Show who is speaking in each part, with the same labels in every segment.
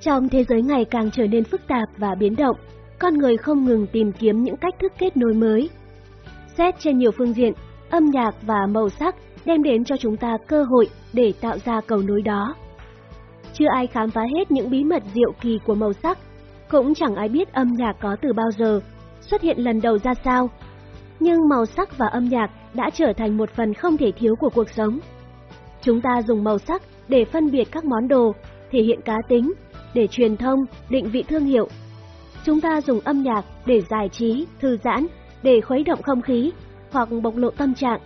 Speaker 1: Trong thế giới ngày càng trở nên phức tạp và biến động, con người không ngừng tìm kiếm những cách thức kết nối mới. Xét trên nhiều phương diện, âm nhạc và màu sắc đem đến cho chúng ta cơ hội để tạo ra cầu nối đó. Chưa ai khám phá hết những bí mật diệu kỳ của màu sắc, cũng chẳng ai biết âm nhạc có từ bao giờ, xuất hiện lần đầu ra sao. Nhưng màu sắc và âm nhạc đã trở thành một phần không thể thiếu của cuộc sống. Chúng ta dùng màu sắc để phân biệt các món đồ, thể hiện cá tính, để truyền thông, định vị thương hiệu. Chúng ta dùng âm nhạc để giải trí, thư giãn, để khuấy động không khí hoặc bộc lộ tâm trạng.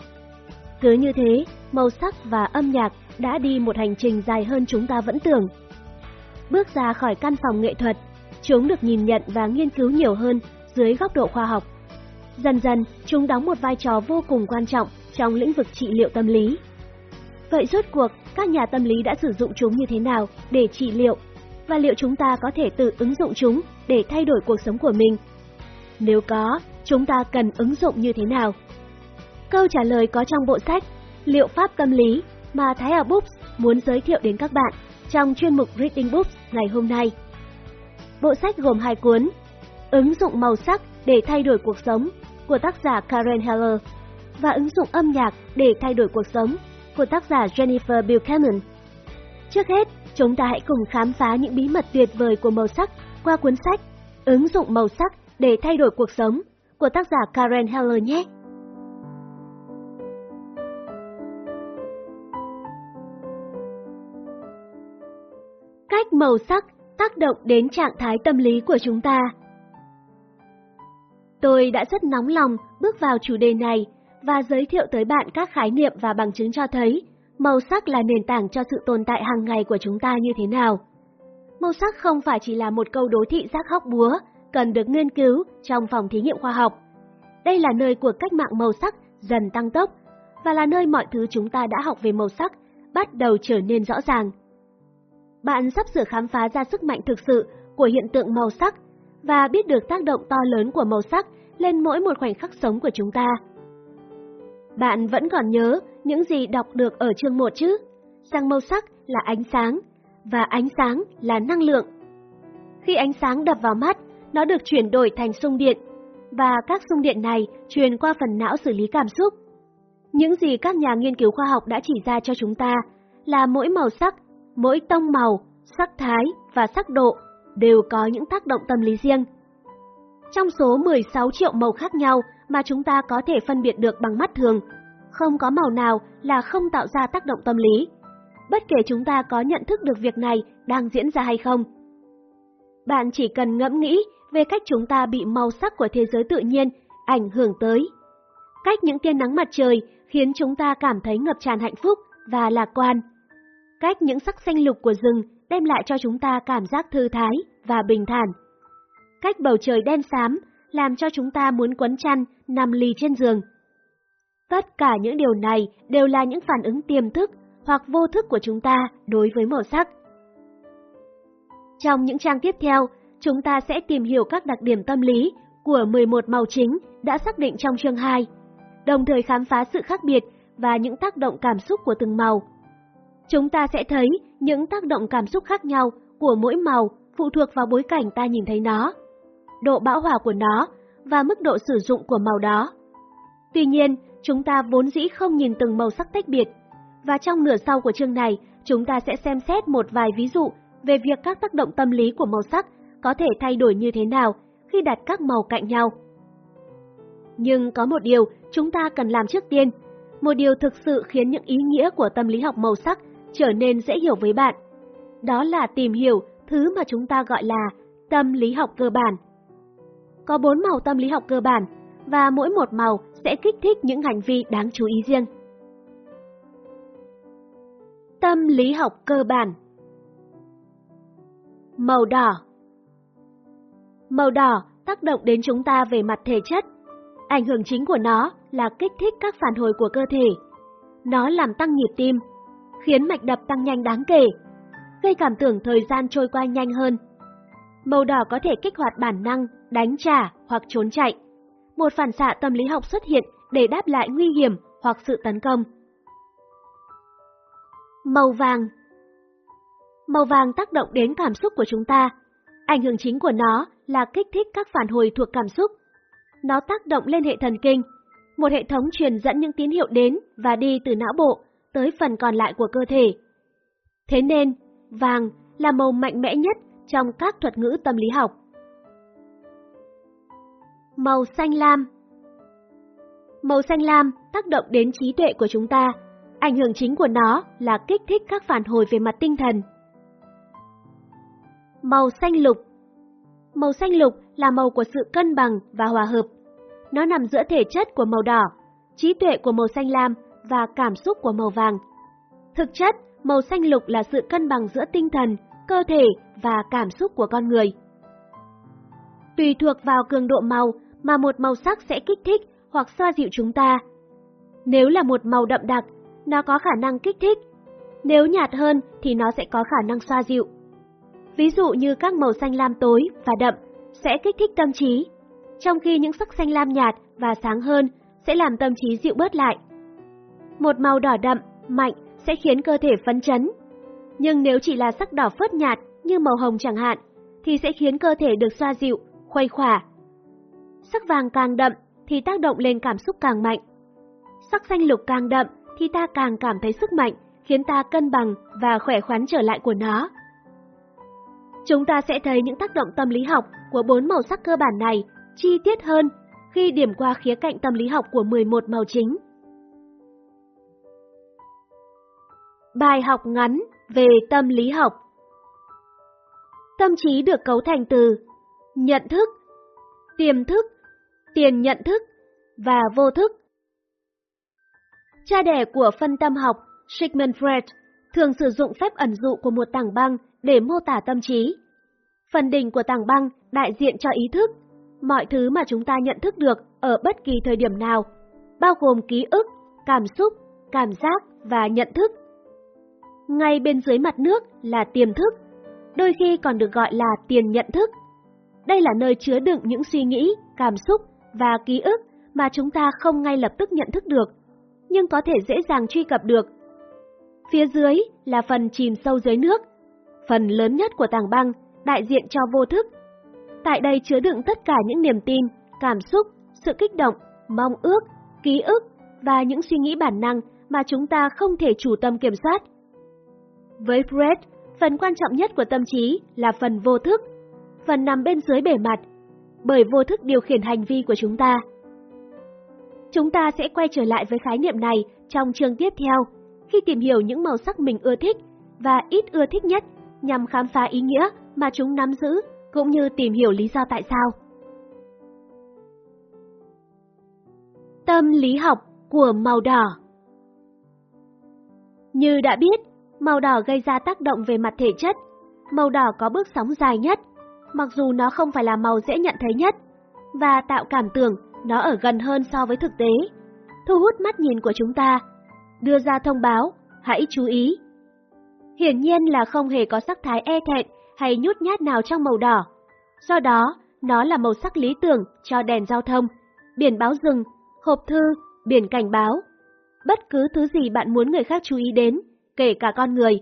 Speaker 1: Cứ như thế, màu sắc và âm nhạc đã đi một hành trình dài hơn chúng ta vẫn tưởng. Bước ra khỏi căn phòng nghệ thuật, chúng được nhìn nhận và nghiên cứu nhiều hơn dưới góc độ khoa học. Dần dần, chúng đóng một vai trò vô cùng quan trọng trong lĩnh vực trị liệu tâm lý. Vậy rốt cuộc, các nhà tâm lý đã sử dụng chúng như thế nào để trị liệu? Và liệu chúng ta có thể tự ứng dụng chúng để thay đổi cuộc sống của mình? Nếu có, chúng ta cần ứng dụng như thế nào? Câu trả lời có trong bộ sách Liệu pháp tâm lý mà Thái Hà Books muốn giới thiệu đến các bạn trong chuyên mục Reading Books ngày hôm nay. Bộ sách gồm hai cuốn Ứng dụng màu sắc để thay đổi cuộc sống của tác giả Karen Heller và ứng dụng âm nhạc để thay đổi cuộc sống của tác giả Jennifer Buchanan. Trước hết, chúng ta hãy cùng khám phá những bí mật tuyệt vời của màu sắc qua cuốn sách Ứng dụng màu sắc để thay đổi cuộc sống của tác giả Karen Heller nhé. Cách màu sắc tác động đến trạng thái tâm lý của chúng ta. Tôi đã rất nóng lòng bước vào chủ đề này và giới thiệu tới bạn các khái niệm và bằng chứng cho thấy màu sắc là nền tảng cho sự tồn tại hàng ngày của chúng ta như thế nào. Màu sắc không phải chỉ là một câu đố thị giác hóc búa, cần được nghiên cứu trong phòng thí nghiệm khoa học. Đây là nơi của cách mạng màu sắc dần tăng tốc và là nơi mọi thứ chúng ta đã học về màu sắc bắt đầu trở nên rõ ràng. Bạn sắp sửa khám phá ra sức mạnh thực sự của hiện tượng màu sắc và biết được tác động to lớn của màu sắc lên mỗi một khoảnh khắc sống của chúng ta. Bạn vẫn còn nhớ những gì đọc được ở chương 1 chứ? Rằng màu sắc là ánh sáng, và ánh sáng là năng lượng. Khi ánh sáng đập vào mắt, nó được chuyển đổi thành xung điện, và các xung điện này truyền qua phần não xử lý cảm xúc. Những gì các nhà nghiên cứu khoa học đã chỉ ra cho chúng ta là mỗi màu sắc, mỗi tông màu, sắc thái và sắc độ đều có những tác động tâm lý riêng. Trong số 16 triệu màu khác nhau mà chúng ta có thể phân biệt được bằng mắt thường, không có màu nào là không tạo ra tác động tâm lý, bất kể chúng ta có nhận thức được việc này đang diễn ra hay không. Bạn chỉ cần ngẫm nghĩ về cách chúng ta bị màu sắc của thế giới tự nhiên ảnh hưởng tới. Cách những tia nắng mặt trời khiến chúng ta cảm thấy ngập tràn hạnh phúc và lạc quan. Cách những sắc xanh lục của rừng đem lại cho chúng ta cảm giác thư thái và bình thản. Cách bầu trời đen xám làm cho chúng ta muốn quấn chăn, nằm lì trên giường. Tất cả những điều này đều là những phản ứng tiềm thức hoặc vô thức của chúng ta đối với màu sắc. Trong những trang tiếp theo, chúng ta sẽ tìm hiểu các đặc điểm tâm lý của 11 màu chính đã xác định trong chương 2, đồng thời khám phá sự khác biệt và những tác động cảm xúc của từng màu. Chúng ta sẽ thấy những tác động cảm xúc khác nhau của mỗi màu phụ thuộc vào bối cảnh ta nhìn thấy nó, độ bão hòa của nó và mức độ sử dụng của màu đó. Tuy nhiên, chúng ta vốn dĩ không nhìn từng màu sắc tách biệt, và trong nửa sau của chương này, chúng ta sẽ xem xét một vài ví dụ về việc các tác động tâm lý của màu sắc có thể thay đổi như thế nào khi đặt các màu cạnh nhau. Nhưng có một điều chúng ta cần làm trước tiên, một điều thực sự khiến những ý nghĩa của tâm lý học màu sắc trở nên dễ hiểu với bạn. Đó là tìm hiểu thứ mà chúng ta gọi là tâm lý học cơ bản. Có bốn màu tâm lý học cơ bản và mỗi một màu sẽ kích thích những hành vi đáng chú ý riêng. Tâm lý học cơ bản Màu đỏ Màu đỏ tác động đến chúng ta về mặt thể chất. Ảnh hưởng chính của nó là kích thích các phản hồi của cơ thể. Nó làm tăng nhịp tim, khiến mạch đập tăng nhanh đáng kể, gây cảm tưởng thời gian trôi qua nhanh hơn. Màu đỏ có thể kích hoạt bản năng, đánh trả hoặc trốn chạy. Một phản xạ tâm lý học xuất hiện để đáp lại nguy hiểm hoặc sự tấn công. Màu vàng Màu vàng tác động đến cảm xúc của chúng ta. Ảnh hưởng chính của nó là kích thích các phản hồi thuộc cảm xúc. Nó tác động lên hệ thần kinh, một hệ thống truyền dẫn những tín hiệu đến và đi từ não bộ tới phần còn lại của cơ thể. Thế nên, vàng là màu mạnh mẽ nhất trong các thuật ngữ tâm lý học. Màu xanh lam Màu xanh lam tác động đến trí tuệ của chúng ta. Ảnh hưởng chính của nó là kích thích các phản hồi về mặt tinh thần. Màu xanh lục Màu xanh lục là màu của sự cân bằng và hòa hợp. Nó nằm giữa thể chất của màu đỏ, trí tuệ của màu xanh lam và cảm xúc của màu vàng. Thực chất, màu xanh lục là sự cân bằng giữa tinh thần, cơ thể và cảm xúc của con người. Tùy thuộc vào cường độ màu mà một màu sắc sẽ kích thích hoặc xoa dịu chúng ta. Nếu là một màu đậm đặc, nó có khả năng kích thích. Nếu nhạt hơn thì nó sẽ có khả năng xoa dịu. Ví dụ như các màu xanh lam tối và đậm sẽ kích thích tâm trí, trong khi những sắc xanh lam nhạt và sáng hơn sẽ làm tâm trí dịu bớt lại. Một màu đỏ đậm, mạnh sẽ khiến cơ thể phấn chấn. Nhưng nếu chỉ là sắc đỏ phớt nhạt như màu hồng chẳng hạn, thì sẽ khiến cơ thể được xoa dịu, khuây khỏa. Sắc vàng càng đậm thì tác động lên cảm xúc càng mạnh. Sắc xanh lục càng đậm thì ta càng cảm thấy sức mạnh, khiến ta cân bằng và khỏe khoắn trở lại của nó. Chúng ta sẽ thấy những tác động tâm lý học của bốn màu sắc cơ bản này chi tiết hơn khi điểm qua khía cạnh tâm lý học của 11 màu chính. Bài học ngắn về tâm lý học Tâm trí được cấu thành từ nhận thức, tiềm thức, tiền nhận thức và vô thức. Cha đẻ của phân tâm học Sigmund Freud thường sử dụng phép ẩn dụ của một tảng băng để mô tả tâm trí. Phần đỉnh của tảng băng đại diện cho ý thức, mọi thứ mà chúng ta nhận thức được ở bất kỳ thời điểm nào, bao gồm ký ức, cảm xúc, cảm giác và nhận thức. Ngay bên dưới mặt nước là tiềm thức, đôi khi còn được gọi là tiền nhận thức. Đây là nơi chứa đựng những suy nghĩ, cảm xúc và ký ức mà chúng ta không ngay lập tức nhận thức được, nhưng có thể dễ dàng truy cập được. Phía dưới là phần chìm sâu dưới nước, phần lớn nhất của tảng băng, đại diện cho vô thức. Tại đây chứa đựng tất cả những niềm tin, cảm xúc, sự kích động, mong ước, ký ức và những suy nghĩ bản năng mà chúng ta không thể chủ tâm kiểm soát. Với Fred, phần quan trọng nhất của tâm trí là phần vô thức, và nằm bên dưới bề mặt, bởi vô thức điều khiển hành vi của chúng ta. Chúng ta sẽ quay trở lại với khái niệm này trong chương tiếp theo, khi tìm hiểu những màu sắc mình ưa thích và ít ưa thích nhất nhằm khám phá ý nghĩa mà chúng nắm giữ cũng như tìm hiểu lý do tại sao. Tâm lý học của màu đỏ Như đã biết, màu đỏ gây ra tác động về mặt thể chất. Màu đỏ có bước sóng dài nhất, mặc dù nó không phải là màu dễ nhận thấy nhất, và tạo cảm tưởng nó ở gần hơn so với thực tế, thu hút mắt nhìn của chúng ta, đưa ra thông báo, hãy chú ý. Hiển nhiên là không hề có sắc thái e thẹn hay nhút nhát nào trong màu đỏ, do đó nó là màu sắc lý tưởng cho đèn giao thông, biển báo rừng, hộp thư, biển cảnh báo. Bất cứ thứ gì bạn muốn người khác chú ý đến, kể cả con người.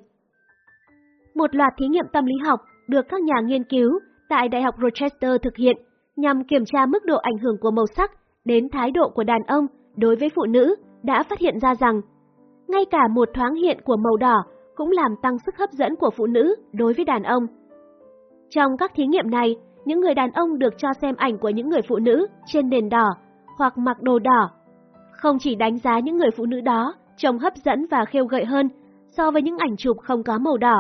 Speaker 1: Một loạt thí nghiệm tâm lý học được các nhà nghiên cứu tại Đại học Rochester thực hiện nhằm kiểm tra mức độ ảnh hưởng của màu sắc đến thái độ của đàn ông đối với phụ nữ đã phát hiện ra rằng ngay cả một thoáng hiện của màu đỏ cũng làm tăng sức hấp dẫn của phụ nữ đối với đàn ông. Trong các thí nghiệm này, những người đàn ông được cho xem ảnh của những người phụ nữ trên nền đỏ hoặc mặc đồ đỏ. Không chỉ đánh giá những người phụ nữ đó trông hấp dẫn và khiêu gợi hơn so với những ảnh chụp không có màu đỏ,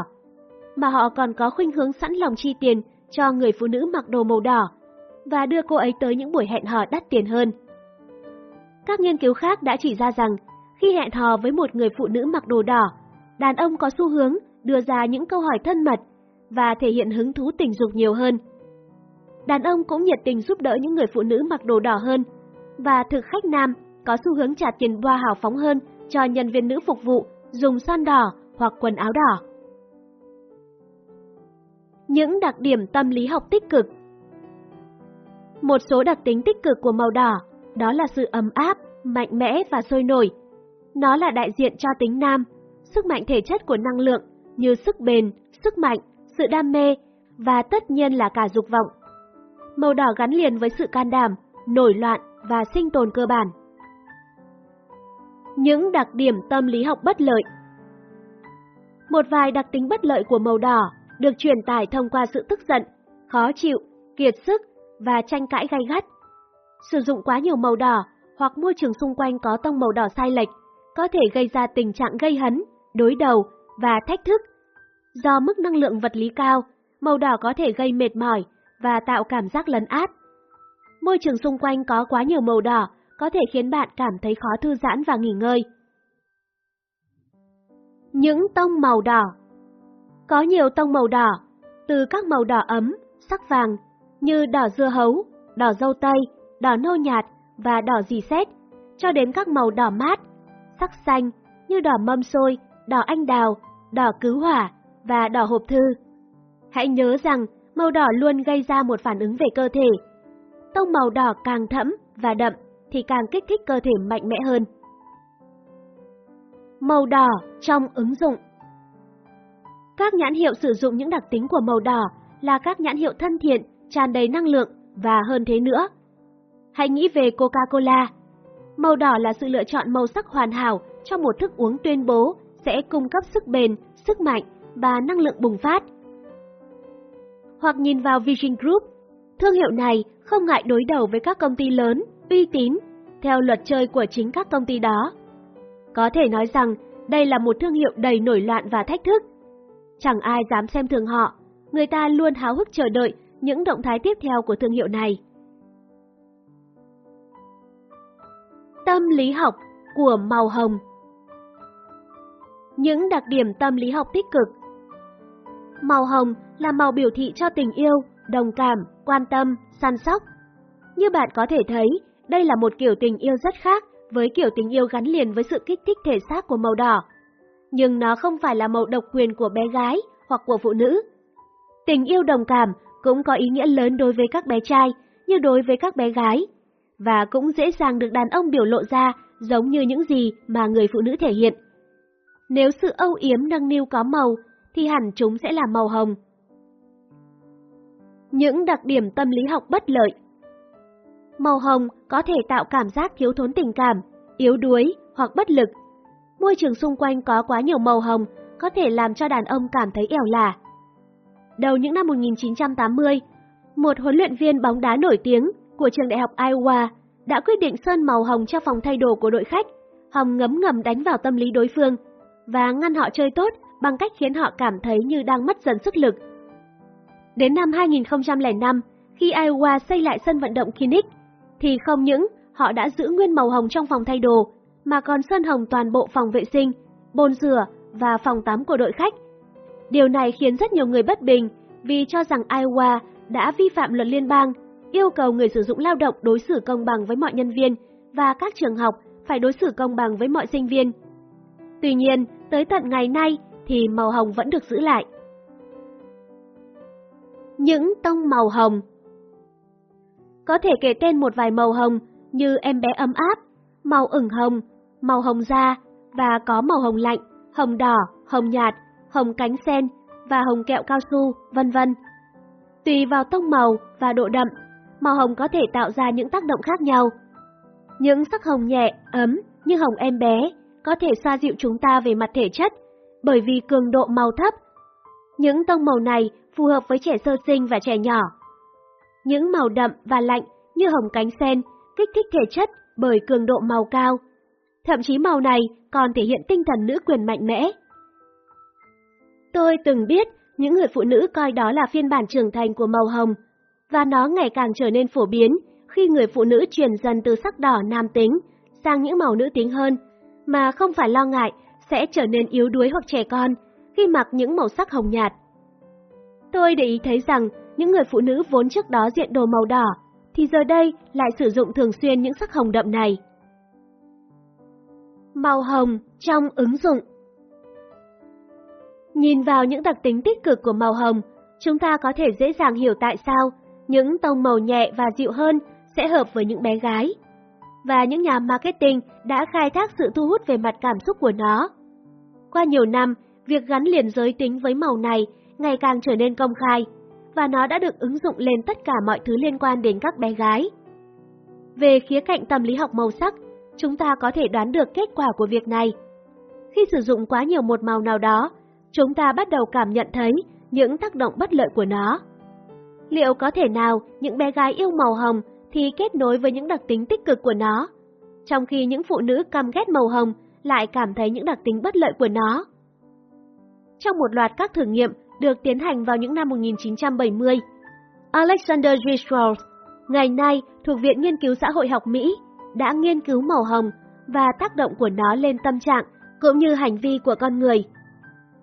Speaker 1: mà họ còn có khuynh hướng sẵn lòng chi tiền cho người phụ nữ mặc đồ màu đỏ và đưa cô ấy tới những buổi hẹn hò đắt tiền hơn. Các nghiên cứu khác đã chỉ ra rằng khi hẹn hò với một người phụ nữ mặc đồ đỏ, đàn ông có xu hướng đưa ra những câu hỏi thân mật và thể hiện hứng thú tình dục nhiều hơn. Đàn ông cũng nhiệt tình giúp đỡ những người phụ nữ mặc đồ đỏ hơn, và thực khách nam có xu hướng trả tiền boa hào phóng hơn cho nhân viên nữ phục vụ dùng son đỏ hoặc quần áo đỏ. Những đặc điểm tâm lý học tích cực Một số đặc tính tích cực của màu đỏ đó là sự ấm áp, mạnh mẽ và sôi nổi. Nó là đại diện cho tính nam, sức mạnh thể chất của năng lượng, như sức bền, sức mạnh, sự đam mê và tất nhiên là cả dục vọng. Màu đỏ gắn liền với sự can đảm, nổi loạn và sinh tồn cơ bản. Những đặc điểm tâm lý học bất lợi Một vài đặc tính bất lợi của màu đỏ được truyền tải thông qua sự tức giận, khó chịu, kiệt sức và tranh cãi gay gắt. Sử dụng quá nhiều màu đỏ hoặc môi trường xung quanh có tông màu đỏ sai lệch có thể gây ra tình trạng gây hấn, đối đầu và thách thức. Do mức năng lượng vật lý cao, màu đỏ có thể gây mệt mỏi và tạo cảm giác lấn át. Môi trường xung quanh có quá nhiều màu đỏ có thể khiến bạn cảm thấy khó thư giãn và nghỉ ngơi. Những tông màu đỏ có nhiều tông màu đỏ, từ các màu đỏ ấm, sắc vàng, như đỏ dưa hấu, đỏ dâu tây, đỏ nâu nhạt và đỏ dì xét, cho đến các màu đỏ mát, sắc xanh như đỏ mâm xôi, đỏ anh đào, đỏ cứu hỏa và đỏ hộp thư. Hãy nhớ rằng màu đỏ luôn gây ra một phản ứng về cơ thể. Tông màu đỏ càng thẫm và đậm thì càng kích thích cơ thể mạnh mẽ hơn. Màu đỏ trong ứng dụng các nhãn hiệu sử dụng những đặc tính của màu đỏ là các nhãn hiệu thân thiện, tràn đầy năng lượng và hơn thế nữa. Hãy nghĩ về Coca-Cola. Màu đỏ là sự lựa chọn màu sắc hoàn hảo cho một thức uống tuyên bố sẽ cung cấp sức bền, sức mạnh và năng lượng bùng phát. Hoặc nhìn vào Virgin Group, thương hiệu này không ngại đối đầu với các công ty lớn, uy tín, theo luật chơi của chính các công ty đó. Có thể nói rằng đây là một thương hiệu đầy nổi loạn và thách thức. Chẳng ai dám xem thường họ, người ta luôn háo hức chờ đợi những động thái tiếp theo của thương hiệu này. Tâm lý học của màu hồng Những đặc điểm tâm lý học tích cực Màu hồng là màu biểu thị cho tình yêu, đồng cảm, quan tâm, săn sóc. Như bạn có thể thấy, đây là một kiểu tình yêu rất khác với kiểu tình yêu gắn liền với sự kích thích thể xác của màu đỏ. Nhưng nó không phải là màu độc quyền của bé gái hoặc của phụ nữ. Tình yêu đồng cảm cũng có ý nghĩa lớn đối với các bé trai như đối với các bé gái, và cũng dễ dàng được đàn ông biểu lộ ra giống như những gì mà người phụ nữ thể hiện. Nếu sự âu yếm nâng niu có màu, thì hẳn chúng sẽ là màu hồng. Những đặc điểm tâm lý học bất lợi Màu hồng có thể tạo cảm giác thiếu thốn tình cảm, yếu đuối hoặc bất lực. Môi trường xung quanh có quá nhiều màu hồng có thể làm cho đàn ông cảm thấy ẻo lả. Đầu những năm 1980, một huấn luyện viên bóng đá nổi tiếng của trường đại học Iowa đã quyết định sơn màu hồng cho phòng thay đồ của đội khách, hồng ngấm ngầm đánh vào tâm lý đối phương và ngăn họ chơi tốt bằng cách khiến họ cảm thấy như đang mất dần sức lực. Đến năm 2005, khi Iowa xây lại sân vận động Kinnick, thì không những họ đã giữ nguyên màu hồng trong phòng thay đồ, mà còn sơn hồng toàn bộ phòng vệ sinh, bồn rửa và phòng tắm của đội khách. Điều này khiến rất nhiều người bất bình vì cho rằng Iowa đã vi phạm luật liên bang, yêu cầu người sử dụng lao động đối xử công bằng với mọi nhân viên và các trường học phải đối xử công bằng với mọi sinh viên. Tuy nhiên, tới tận ngày nay thì màu hồng vẫn được giữ lại. Những tông màu hồng Có thể kể tên một vài màu hồng như em bé ấm áp, màu ửng hồng, màu hồng da và có màu hồng lạnh, hồng đỏ, hồng nhạt, hồng cánh sen và hồng kẹo cao su, vân vân. Tùy vào tông màu và độ đậm, màu hồng có thể tạo ra những tác động khác nhau. Những sắc hồng nhẹ, ấm như hồng em bé có thể xoa dịu chúng ta về mặt thể chất bởi vì cường độ màu thấp. Những tông màu này phù hợp với trẻ sơ sinh và trẻ nhỏ. Những màu đậm và lạnh như hồng cánh sen kích thích thể chất bởi cường độ màu cao. Thậm chí màu này còn thể hiện tinh thần nữ quyền mạnh mẽ. Tôi từng biết những người phụ nữ coi đó là phiên bản trưởng thành của màu hồng, và nó ngày càng trở nên phổ biến khi người phụ nữ chuyển dần từ sắc đỏ nam tính sang những màu nữ tính hơn, mà không phải lo ngại sẽ trở nên yếu đuối hoặc trẻ con khi mặc những màu sắc hồng nhạt. Tôi để ý thấy rằng những người phụ nữ vốn trước đó diện đồ màu đỏ, thì giờ đây lại sử dụng thường xuyên những sắc hồng đậm này. Màu hồng trong ứng dụng Nhìn vào những đặc tính tích cực của màu hồng, chúng ta có thể dễ dàng hiểu tại sao những tông màu nhẹ và dịu hơn sẽ hợp với những bé gái. Và những nhà marketing đã khai thác sự thu hút về mặt cảm xúc của nó. Qua nhiều năm, việc gắn liền giới tính với màu này ngày càng trở nên công khai, và nó đã được ứng dụng lên tất cả mọi thứ liên quan đến các bé gái. Về khía cạnh tâm lý học màu sắc, chúng ta có thể đoán được kết quả của việc này. Khi sử dụng quá nhiều một màu nào đó, chúng ta bắt đầu cảm nhận thấy những tác động bất lợi của nó. Liệu có thể nào những bé gái yêu màu hồng thì kết nối với những đặc tính tích cực của nó, trong khi những phụ nữ căm ghét màu hồng lại cảm thấy những đặc tính bất lợi của nó? Trong một loạt các thử nghiệm được tiến hành vào những năm 1970, Alexander G. Strauss, ngày nay thuộc Viện Nghiên cứu Xã hội học Mỹ, đã nghiên cứu màu hồng và tác động của nó lên tâm trạng cũng như hành vi của con người.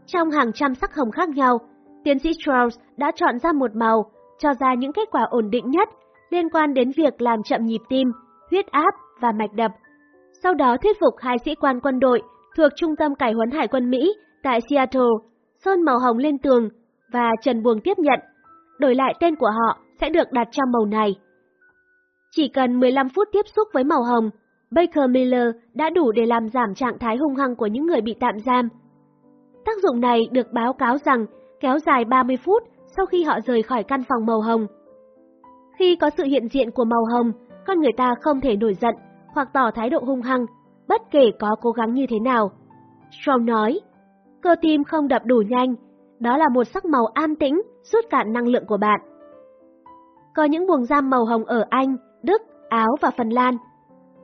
Speaker 1: Trong hàng trăm sắc hồng khác nhau, tiến sĩ Strauss đã chọn ra một màu, cho ra những kết quả ổn định nhất liên quan đến việc làm chậm nhịp tim, huyết áp và mạch đập. Sau đó thuyết phục hai sĩ quan quân đội thuộc Trung tâm Cải huấn Hải quân Mỹ tại Seattle sơn màu hồng lên tường và Trần Buồng tiếp nhận, đổi lại tên của họ sẽ được đặt trong màu này. Chỉ cần 15 phút tiếp xúc với màu hồng, Baker Miller đã đủ để làm giảm trạng thái hung hăng của những người bị tạm giam. Tác dụng này được báo cáo rằng kéo dài 30 phút sau khi họ rời khỏi căn phòng màu hồng. Khi có sự hiện diện của màu hồng, con người ta không thể nổi giận hoặc tỏ thái độ hung hăng, bất kể có cố gắng như thế nào. Strong nói, cơ tim không đập đủ nhanh, đó là một sắc màu an tĩnh, rút cạn năng lượng của bạn. Có những buồng giam màu hồng ở Anh, Đức, Áo và Phần Lan.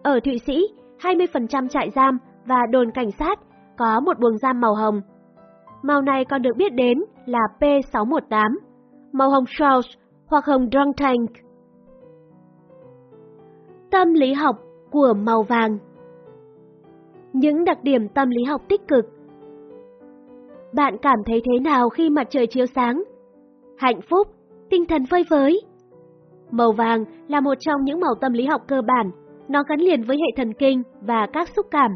Speaker 1: Ở Thụy Sĩ, 20% trại giam và đồn cảnh sát có một buồng giam màu hồng. Màu này còn được biết đến là P618, màu hồng Strauss hoặc hồng Drunk Tank. Tâm lý học của màu vàng Những đặc điểm tâm lý học tích cực Bạn cảm thấy thế nào khi mặt trời chiếu sáng? Hạnh phúc, tinh thần phơi phới. Màu vàng là một trong những màu tâm lý học cơ bản, nó gắn liền với hệ thần kinh và các xúc cảm.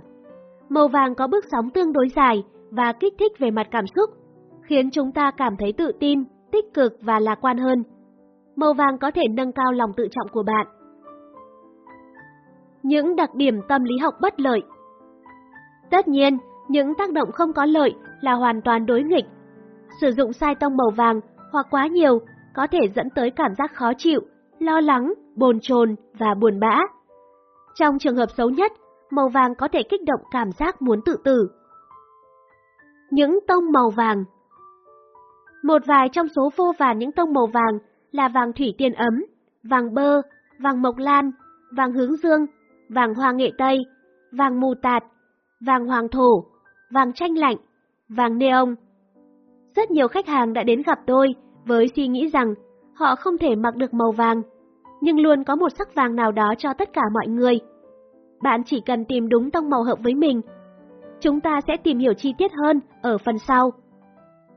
Speaker 1: Màu vàng có bước sóng tương đối dài và kích thích về mặt cảm xúc, khiến chúng ta cảm thấy tự tin, tích cực và lạc quan hơn. Màu vàng có thể nâng cao lòng tự trọng của bạn. Những đặc điểm tâm lý học bất lợi Tất nhiên, những tác động không có lợi là hoàn toàn đối nghịch. Sử dụng sai tông màu vàng hoặc quá nhiều có thể dẫn tới cảm giác khó chịu, lo lắng, bồn chồn và buồn bã. Trong trường hợp xấu nhất, màu vàng có thể kích động cảm giác muốn tự tử. Những tông màu vàng Một vài trong số vô vàn những tông màu vàng là vàng thủy tiên ấm, vàng bơ, vàng mộc lan, vàng hướng dương, vàng hoa nghệ tây, vàng mù tạt, vàng hoàng thổ, vàng tranh lạnh, vàng neon. Rất nhiều khách hàng đã đến gặp tôi với suy nghĩ rằng họ không thể mặc được màu vàng, nhưng luôn có một sắc vàng nào đó cho tất cả mọi người. Bạn chỉ cần tìm đúng tông màu hợp với mình. Chúng ta sẽ tìm hiểu chi tiết hơn ở phần sau.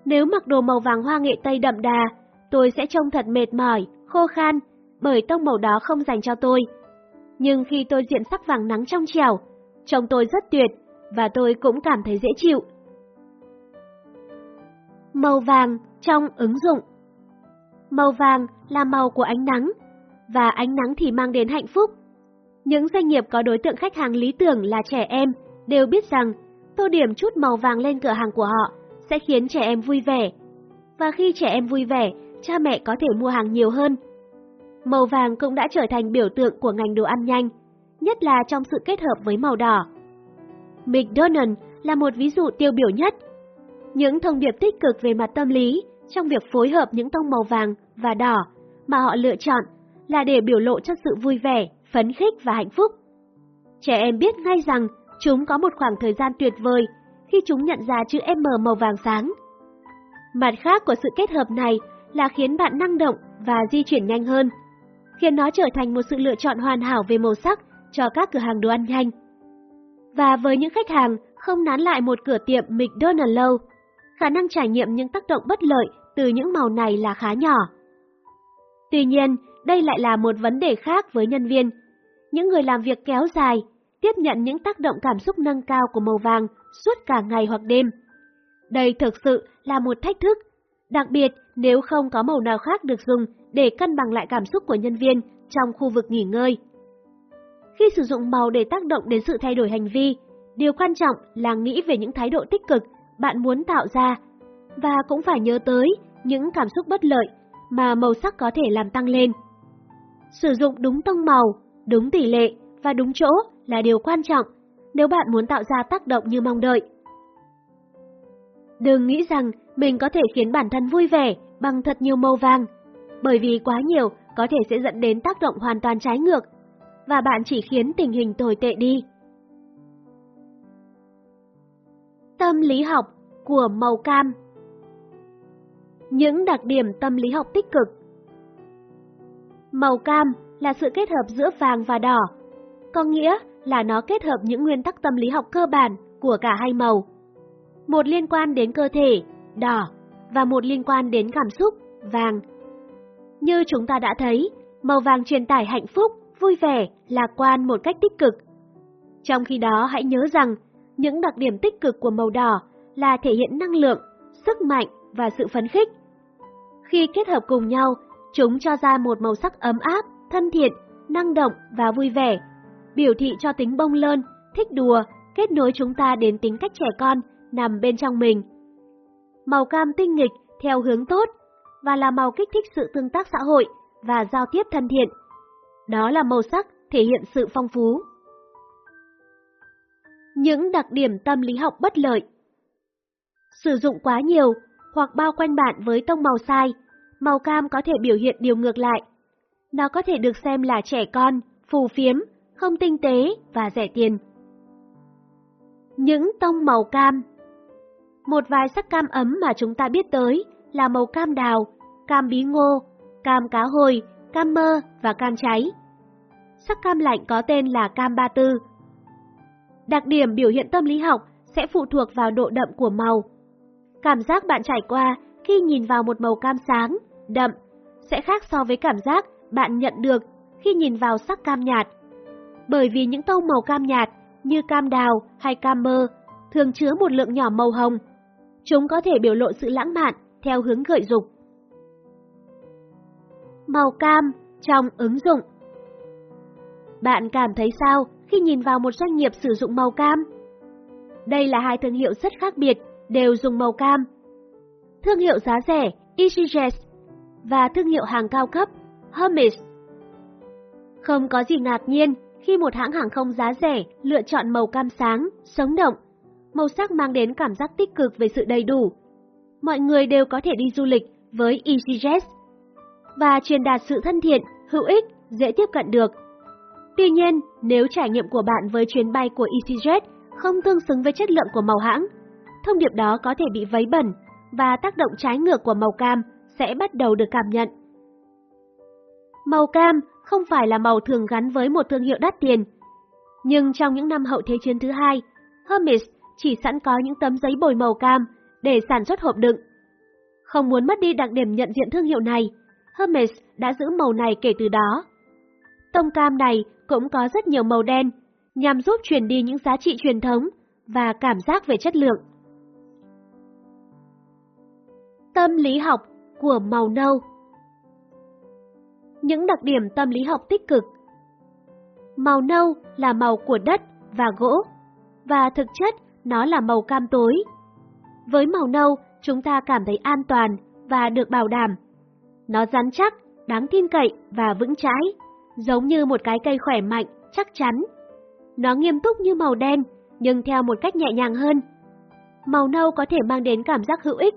Speaker 1: Nếu mặc đồ màu vàng hoa nghệ tây đậm đà, tôi sẽ trông thật mệt mỏi, khô khan, bởi tông màu đó không dành cho tôi. Nhưng khi tôi diện sắc vàng nắng trong trẻo, trông tôi rất tuyệt, và tôi cũng cảm thấy dễ chịu. Màu vàng trong ứng dụng Màu vàng là màu của ánh nắng, và ánh nắng thì mang đến hạnh phúc. Những doanh nghiệp có đối tượng khách hàng lý tưởng là trẻ em đều biết rằng tô điểm chút màu vàng lên cửa hàng của họ sẽ khiến trẻ em vui vẻ. Và khi trẻ em vui vẻ, cha mẹ có thể mua hàng nhiều hơn. Màu vàng cũng đã trở thành biểu tượng của ngành đồ ăn nhanh, nhất là trong sự kết hợp với màu đỏ. McDonald's là một ví dụ tiêu biểu nhất. Những thông điệp tích cực về mặt tâm lý trong việc phối hợp những tông màu vàng và đỏ mà họ lựa chọn là để biểu lộ cho sự vui vẻ, phấn khích và hạnh phúc. Trẻ em biết ngay rằng chúng có một khoảng thời gian tuyệt vời khi chúng nhận ra chữ M màu vàng sáng. Mặt khác của sự kết hợp này là khiến bạn năng động và di chuyển nhanh hơn, khiến nó trở thành một sự lựa chọn hoàn hảo về màu sắc cho các cửa hàng đồ ăn nhanh. Và với những khách hàng không nán lại một cửa tiệm McDonald's lâu, khả năng trải nghiệm những tác động bất lợi từ những màu này là khá nhỏ. Tuy nhiên, đây lại là một vấn đề khác với nhân viên. Những người làm việc kéo dài, tiếp nhận những tác động cảm xúc nâng cao của màu vàng suốt cả ngày hoặc đêm. Đây thực sự là một thách thức, đặc biệt nếu không có màu nào khác được dùng để cân bằng lại cảm xúc của nhân viên trong khu vực nghỉ ngơi. Khi sử dụng màu để tác động đến sự thay đổi hành vi, điều quan trọng là nghĩ về những thái độ tích cực bạn muốn tạo ra, và cũng phải nhớ tới những cảm xúc bất lợi mà màu sắc có thể làm tăng lên. Sử dụng đúng tông màu, đúng tỷ lệ và đúng chỗ là điều quan trọng nếu bạn muốn tạo ra tác động như mong đợi. Đừng nghĩ rằng mình có thể khiến bản thân vui vẻ bằng thật nhiều màu vàng, bởi vì quá nhiều có thể sẽ dẫn đến tác động hoàn toàn trái ngược, và bạn chỉ khiến tình hình tồi tệ đi. Tâm lý học của màu cam những đặc điểm tâm lý học tích cực Màu cam là sự kết hợp giữa vàng và đỏ, có nghĩa là nó kết hợp những nguyên tắc tâm lý học cơ bản của cả hai màu. Một liên quan đến cơ thể, đỏ, và một liên quan đến cảm xúc, vàng. Như chúng ta đã thấy, màu vàng truyền tải hạnh phúc, vui vẻ, lạc quan một cách tích cực. Trong khi đó hãy nhớ rằng, những đặc điểm tích cực của màu đỏ là thể hiện năng lượng, sức mạnh và sự phấn khích. Khi kết hợp cùng nhau, chúng cho ra một màu sắc ấm áp, thân thiện, năng động và vui vẻ, biểu thị cho tính bông lơn, thích đùa, kết nối chúng ta đến tính cách trẻ con nằm bên trong mình. Màu cam tinh nghịch theo hướng tốt và là màu kích thích sự tương tác xã hội và giao tiếp thân thiện. Đó là màu sắc thể hiện sự phong phú. Những đặc điểm tâm lý học bất lợi Sử dụng quá nhiều hoặc bao quanh bạn với tông màu sai, màu cam có thể biểu hiện điều ngược lại. Nó có thể được xem là trẻ con, phù phiếm, không tinh tế và rẻ tiền. Những tông màu cam Một vài sắc cam ấm mà chúng ta biết tới là màu cam đào, cam bí ngô, cam cá hồi, cam mơ và cam cháy. Sắc cam lạnh có tên là cam ba tư. Đặc điểm biểu hiện tâm lý học sẽ phụ thuộc vào độ đậm của màu. Cảm giác bạn trải qua khi nhìn vào một màu cam sáng, đậm, sẽ khác so với cảm giác bạn nhận được khi nhìn vào sắc cam nhạt. Bởi vì những tông màu cam nhạt như cam đào hay cam mơ thường chứa một lượng nhỏ màu hồng. Chúng có thể biểu lộ sự lãng mạn theo hướng gợi dục. Màu cam trong ứng dụng Bạn cảm thấy sao khi nhìn vào một doanh nghiệp sử dụng màu cam? Đây là hai thương hiệu rất khác biệt, đều dùng màu cam. Thương hiệu giá rẻ EasyJet và thương hiệu hàng cao cấp Hermes. Không có gì ngạc nhiên khi một hãng hàng không giá rẻ lựa chọn màu cam sáng, sống động. Màu sắc mang đến cảm giác tích cực về sự đầy đủ. Mọi người đều có thể đi du lịch với EasyJet và truyền đạt sự thân thiện, hữu ích, dễ tiếp cận được. Tuy nhiên, nếu trải nghiệm của bạn với chuyến bay của EasyJet không tương xứng với chất lượng của màu hãng, thông điệp đó có thể bị vấy bẩn và tác động trái ngược của màu cam sẽ bắt đầu được cảm nhận. Màu cam không phải là màu thường gắn với một thương hiệu đắt tiền. Nhưng trong những năm hậu Thế chiến thứ hai, Hermes chỉ sẵn có những tấm giấy bồi màu cam để sản xuất hộp đựng. Không muốn mất đi đặc điểm nhận diện thương hiệu này, Hermes đã giữ màu này kể từ đó. Tông cam này cũng có rất nhiều màu đen, nhằm giúp truyền đi những giá trị truyền thống và cảm giác về chất lượng. Tâm lý học của màu nâu những đặc điểm tâm lý học tích cực. Màu nâu là màu của đất và gỗ, và thực chất nó là màu cam tối. Với màu nâu, chúng ta cảm thấy an toàn và được bảo đảm. Nó rắn chắc, đáng tin cậy và vững chãi, giống như một cái cây khỏe mạnh, chắc chắn. Nó nghiêm túc như màu đen, nhưng theo một cách nhẹ nhàng hơn. Màu nâu có thể mang đến cảm giác hữu ích,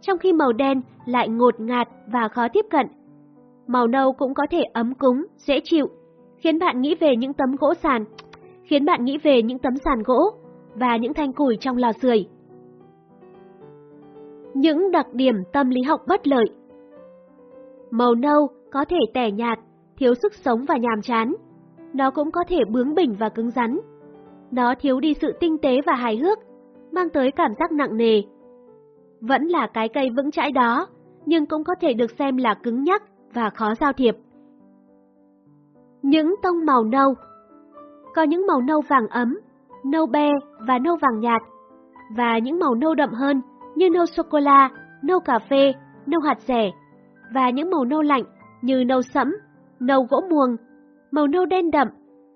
Speaker 1: trong khi màu đen lại ngột ngạt và khó tiếp cận màu nâu cũng có thể ấm cúng, dễ chịu, khiến bạn nghĩ về những tấm gỗ sàn, khiến bạn nghĩ về những tấm sàn gỗ và những thanh củi trong lò sưởi. Những đặc điểm tâm lý học bất lợi Màu nâu có thể tẻ nhạt, thiếu sức sống và nhàm chán. Nó cũng có thể bướng bỉnh và cứng rắn. Nó thiếu đi sự tinh tế và hài hước, mang tới cảm giác nặng nề. Vẫn là cái cây vững chãi đó, nhưng cũng có thể được xem là cứng nhắc và khó giao thiệp. Những tông màu nâu Có những màu nâu vàng ấm, nâu be và nâu vàng nhạt, và những màu nâu đậm hơn như nâu sô-cô-la, nâu cà phê, nâu hạt rẻ, và những màu nâu lạnh như nâu sẫm, nâu gỗ muồng, màu nâu đen đậm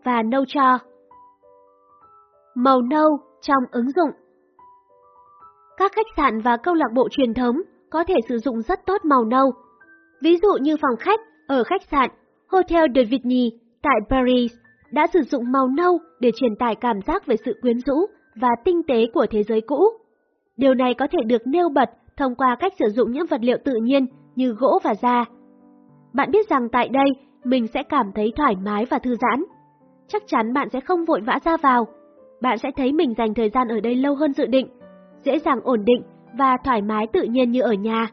Speaker 1: và nâu cho. Màu nâu trong ứng dụng các khách sạn và câu lạc bộ truyền thống có thể sử dụng rất tốt màu nâu. Ví dụ như phòng khách ở khách sạn Hotel de Vigny tại Paris đã sử dụng màu nâu để truyền tải cảm giác về sự quyến rũ và tinh tế của thế giới cũ. Điều này có thể được nêu bật thông qua cách sử dụng những vật liệu tự nhiên như gỗ và da. Bạn biết rằng tại đây mình sẽ cảm thấy thoải mái và thư giãn. Chắc chắn bạn sẽ không vội vã ra vào. Bạn sẽ thấy mình dành thời gian ở đây lâu hơn dự định, dễ dàng ổn định và thoải mái tự nhiên như ở nhà.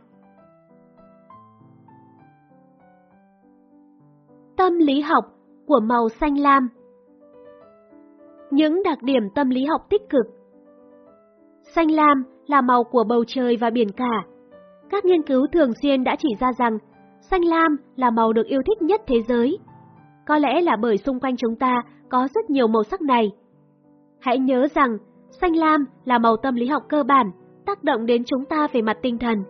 Speaker 1: Tâm lý học của màu xanh lam Những đặc điểm tâm lý học tích cực Xanh lam là màu của bầu trời và biển cả. Các nghiên cứu thường xuyên đã chỉ ra rằng xanh lam là màu được yêu thích nhất thế giới. Có lẽ là bởi xung quanh chúng ta có rất nhiều màu sắc này. Hãy nhớ rằng xanh lam là màu tâm lý học cơ bản, tác động đến chúng ta về mặt tinh thần.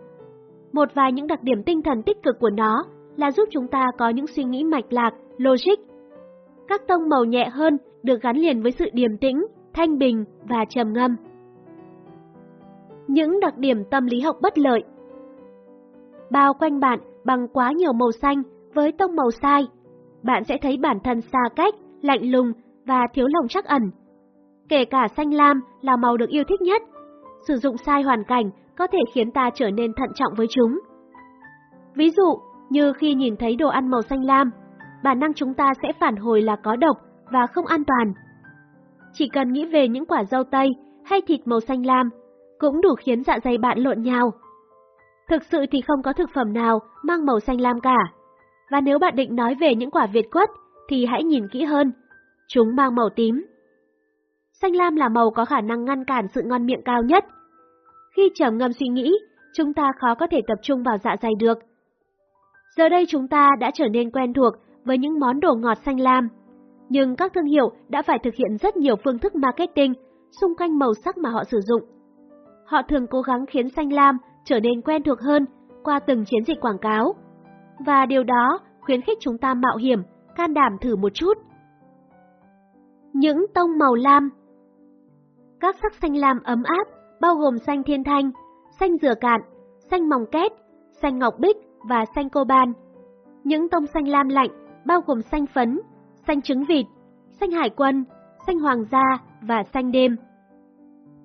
Speaker 1: Một vài những đặc điểm tinh thần tích cực của nó là giúp chúng ta có những suy nghĩ mạch lạc, logic. Các tông màu nhẹ hơn được gắn liền với sự điềm tĩnh, thanh bình và trầm ngâm. Những đặc điểm tâm lý học bất lợi Bao quanh bạn bằng quá nhiều màu xanh với tông màu sai, bạn sẽ thấy bản thân xa cách, lạnh lùng và thiếu lòng trắc ẩn. Kể cả xanh lam là màu được yêu thích nhất, sử dụng sai hoàn cảnh có thể khiến ta trở nên thận trọng với chúng. Ví dụ, như khi nhìn thấy đồ ăn màu xanh lam, bản năng chúng ta sẽ phản hồi là có độc và không an toàn. Chỉ cần nghĩ về những quả dâu tây hay thịt màu xanh lam, cũng đủ khiến dạ dày bạn lộn nhào. Thực sự thì không có thực phẩm nào mang màu xanh lam cả. Và nếu bạn định nói về những quả Việt quất, thì hãy nhìn kỹ hơn. Chúng mang màu tím. Xanh lam là màu có khả năng ngăn cản sự ngon miệng cao nhất. Khi trầm ngâm suy nghĩ, chúng ta khó có thể tập trung vào dạ dày được. Giờ đây chúng ta đã trở nên quen thuộc với những món đồ ngọt xanh lam. Nhưng các thương hiệu đã phải thực hiện rất nhiều phương thức marketing xung quanh màu sắc mà họ sử dụng. Họ thường cố gắng khiến xanh lam trở nên quen thuộc hơn qua từng chiến dịch quảng cáo. Và điều đó khuyến khích chúng ta mạo hiểm, can đảm thử một chút. Những tông màu lam các sắc xanh lam ấm áp bao gồm xanh thiên thanh, xanh dừa cạn, xanh mỏng két, xanh ngọc bích và xanh coban. Những tông xanh lam lạnh bao gồm xanh phấn, xanh trứng vịt, xanh hải quân, xanh hoàng gia và xanh đêm.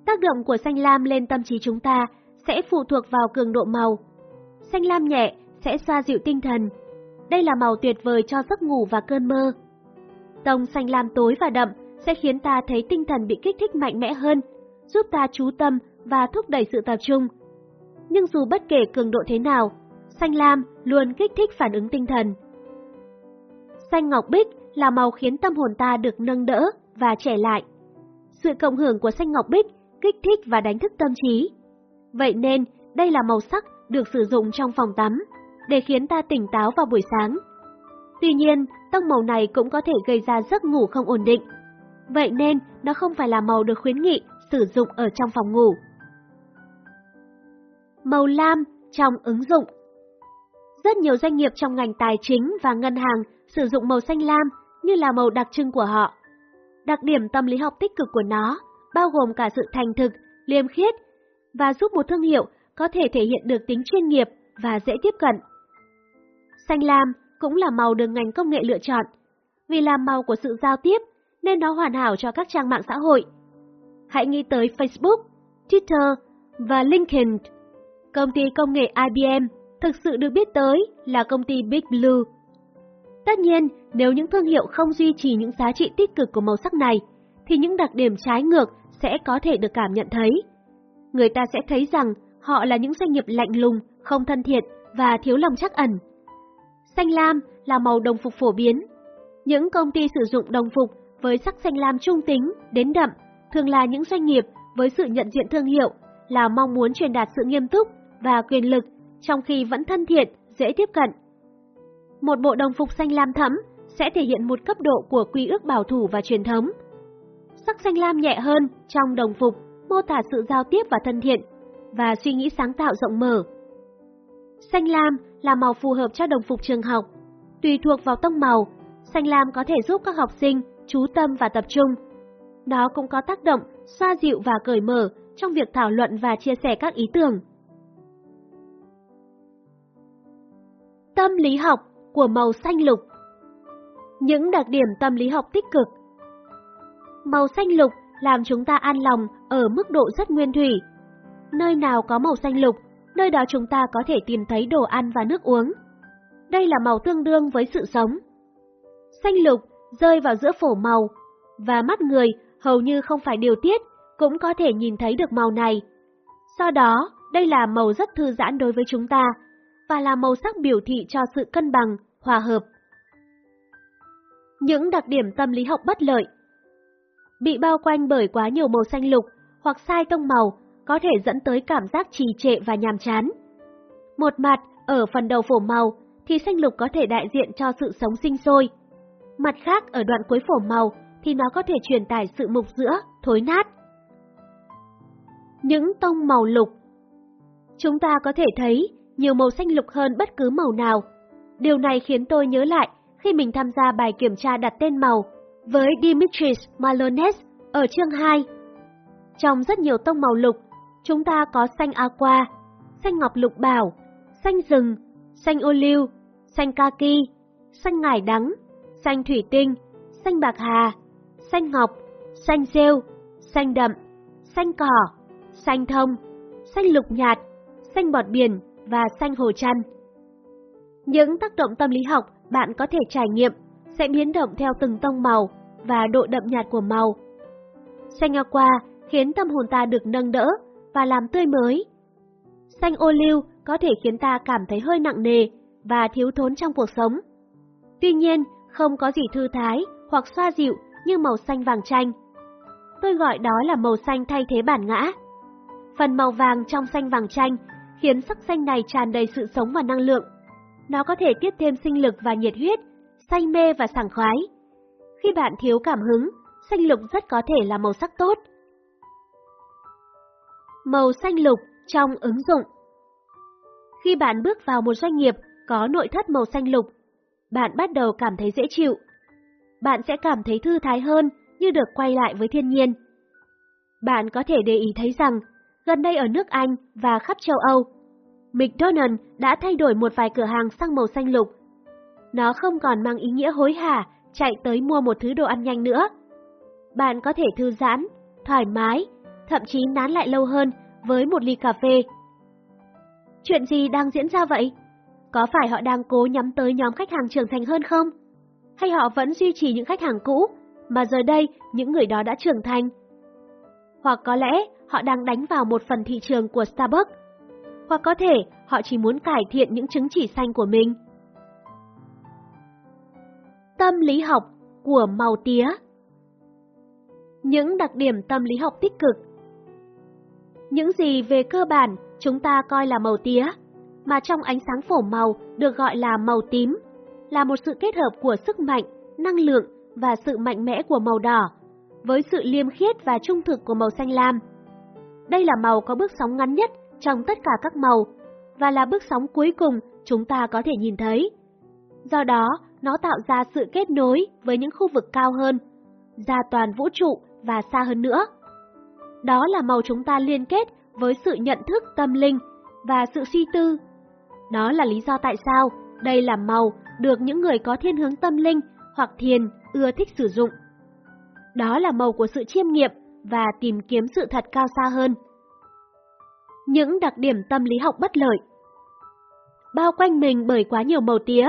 Speaker 1: Tác động của xanh lam lên tâm trí chúng ta sẽ phụ thuộc vào cường độ màu. Xanh lam nhẹ sẽ xoa dịu tinh thần. Đây là màu tuyệt vời cho giấc ngủ và cơn mơ. Tông xanh lam tối và đậm sẽ khiến ta thấy tinh thần bị kích thích mạnh mẽ hơn, giúp ta chú tâm và thúc đẩy sự tập trung. Nhưng dù bất kể cường độ thế nào, xanh lam luôn kích thích phản ứng tinh thần. Xanh ngọc bích là màu khiến tâm hồn ta được nâng đỡ và trẻ lại. Sự cộng hưởng của xanh ngọc bích kích thích và đánh thức tâm trí. Vậy nên, đây là màu sắc được sử dụng trong phòng tắm, để khiến ta tỉnh táo vào buổi sáng. Tuy nhiên, tông màu này cũng có thể gây ra giấc ngủ không ổn định. Vậy nên, nó không phải là màu được khuyến nghị sử dụng ở trong phòng ngủ. Màu lam trong ứng dụng Rất nhiều doanh nghiệp trong ngành tài chính và ngân hàng sử dụng màu xanh lam như là màu đặc trưng của họ. Đặc điểm tâm lý học tích cực của nó bao gồm cả sự thành thực, liêm khiết và giúp một thương hiệu có thể thể hiện được tính chuyên nghiệp và dễ tiếp cận. Xanh lam cũng là màu được ngành công nghệ lựa chọn, vì là màu của sự giao tiếp nên nó hoàn hảo cho các trang mạng xã hội. Hãy nghĩ tới Facebook, Twitter và LinkedIn. Công ty công nghệ IBM thực sự được biết tới là công ty Big Blue. Tất nhiên, nếu những thương hiệu không duy trì những giá trị tích cực của màu sắc này, thì những đặc điểm trái ngược sẽ có thể được cảm nhận thấy. Người ta sẽ thấy rằng họ là những doanh nghiệp lạnh lùng, không thân thiện và thiếu lòng chắc ẩn. Xanh lam là màu đồng phục phổ biến. Những công ty sử dụng đồng phục với sắc xanh lam trung tính đến đậm thường là những doanh nghiệp với sự nhận diện thương hiệu là mong muốn truyền đạt sự nghiêm túc và quyền lực trong khi vẫn thân thiện, dễ tiếp cận. Một bộ đồng phục xanh lam thẫm sẽ thể hiện một cấp độ của quy ước bảo thủ và truyền thống, sắc xanh lam nhẹ hơn trong đồng phục, mô tả sự giao tiếp và thân thiện, và suy nghĩ sáng tạo rộng mở. Xanh lam là màu phù hợp cho đồng phục trường học. Tùy thuộc vào tông màu, xanh lam có thể giúp các học sinh chú tâm và tập trung. Nó cũng có tác động xoa dịu và cởi mở trong việc thảo luận và chia sẻ các ý tưởng. Tâm lý học của màu xanh lục Những đặc điểm tâm lý học tích cực Màu xanh lục làm chúng ta an lòng ở mức độ rất nguyên thủy. Nơi nào có màu xanh lục, nơi đó chúng ta có thể tìm thấy đồ ăn và nước uống. Đây là màu tương đương với sự sống. Xanh lục rơi vào giữa phổ màu, và mắt người hầu như không phải điều tiết cũng có thể nhìn thấy được màu này. Do đó, đây là màu rất thư giãn đối với chúng ta, và là màu sắc biểu thị cho sự cân bằng, hòa hợp. Những đặc điểm tâm lý học bất lợi Bị bao quanh bởi quá nhiều màu xanh lục hoặc sai tông màu có thể dẫn tới cảm giác trì trệ và nhàm chán. Một mặt, ở phần đầu phổ màu, thì xanh lục có thể đại diện cho sự sống sinh sôi. Mặt khác, ở đoạn cuối phổ màu, thì nó có thể truyền tải sự mục giữa, thối nát. Những tông màu lục Chúng ta có thể thấy nhiều màu xanh lục hơn bất cứ màu nào. Điều này khiến tôi nhớ lại khi mình tham gia bài kiểm tra đặt tên màu với Dimitris Malones ở chương 2. Trong rất nhiều tông màu lục, chúng ta có xanh aqua, xanh ngọc lục bảo, xanh rừng, xanh ô liu, xanh kaki, xanh ngải đắng, xanh thủy tinh, xanh bạc hà, xanh ngọc, xanh rêu, xanh đậm, xanh cỏ, xanh thông, xanh lục nhạt, xanh bọt biển và xanh hồ chăn. Những tác động tâm lý học bạn có thể trải nghiệm sẽ biến động theo từng tông màu và độ đậm nhạt của màu. Xanh aqua khiến tâm hồn ta được nâng đỡ và làm tươi mới. Xanh ô liu có thể khiến ta cảm thấy hơi nặng nề và thiếu thốn trong cuộc sống. Tuy nhiên, không có gì thư thái hoặc xoa dịu như màu xanh vàng chanh. Tôi gọi đó là màu xanh thay thế bản ngã. Phần màu vàng trong xanh vàng chanh khiến sắc xanh này tràn đầy sự sống và năng lượng. Nó có thể tiếp thêm sinh lực và nhiệt huyết, say mê và sảng khoái. Khi bạn thiếu cảm hứng, xanh lục rất có thể là màu sắc tốt. Màu xanh lục trong ứng dụng Khi bạn bước vào một doanh nghiệp có nội thất màu xanh lục, bạn bắt đầu cảm thấy dễ chịu. Bạn sẽ cảm thấy thư thái hơn như được quay lại với thiên nhiên. Bạn có thể để ý thấy rằng, gần đây ở nước Anh và khắp châu Âu, McDonald's đã thay đổi một vài cửa hàng sang màu xanh lục. Nó không còn mang ý nghĩa hối hả chạy tới mua một thứ đồ ăn nhanh nữa. Bạn có thể thư giãn, thoải mái, thậm chí nán lại lâu hơn với một ly cà phê. Chuyện gì đang diễn ra vậy? Có phải họ đang cố nhắm tới nhóm khách hàng trưởng thành hơn không? Hay họ vẫn duy trì những khách hàng cũ, mà giờ đây những người đó đã trưởng thành? Hoặc có lẽ họ đang đánh vào một phần thị trường của Starbucks? Hoặc có thể họ chỉ muốn cải thiện những chứng chỉ xanh của mình? Tâm lý học của màu tía Những đặc điểm tâm lý học tích cực Những gì về cơ bản chúng ta coi là màu tía, mà trong ánh sáng phổ màu được gọi là màu tím, là một sự kết hợp của sức mạnh, năng lượng và sự mạnh mẽ của màu đỏ, với sự liêm khiết và trung thực của màu xanh lam. Đây là màu có bước sóng ngắn nhất trong tất cả các màu, và là bước sóng cuối cùng chúng ta có thể nhìn thấy. Do đó, nó tạo ra sự kết nối với những khu vực cao hơn, ra toàn vũ trụ và xa hơn nữa. Đó là màu chúng ta liên kết với sự nhận thức tâm linh và sự suy tư. Đó là lý do tại sao đây là màu được những người có thiên hướng tâm linh hoặc thiền ưa thích sử dụng. Đó là màu của sự chiêm nghiệm và tìm kiếm sự thật cao xa hơn. Những đặc điểm tâm lý học bất lợi Bao quanh mình bởi quá nhiều màu tía,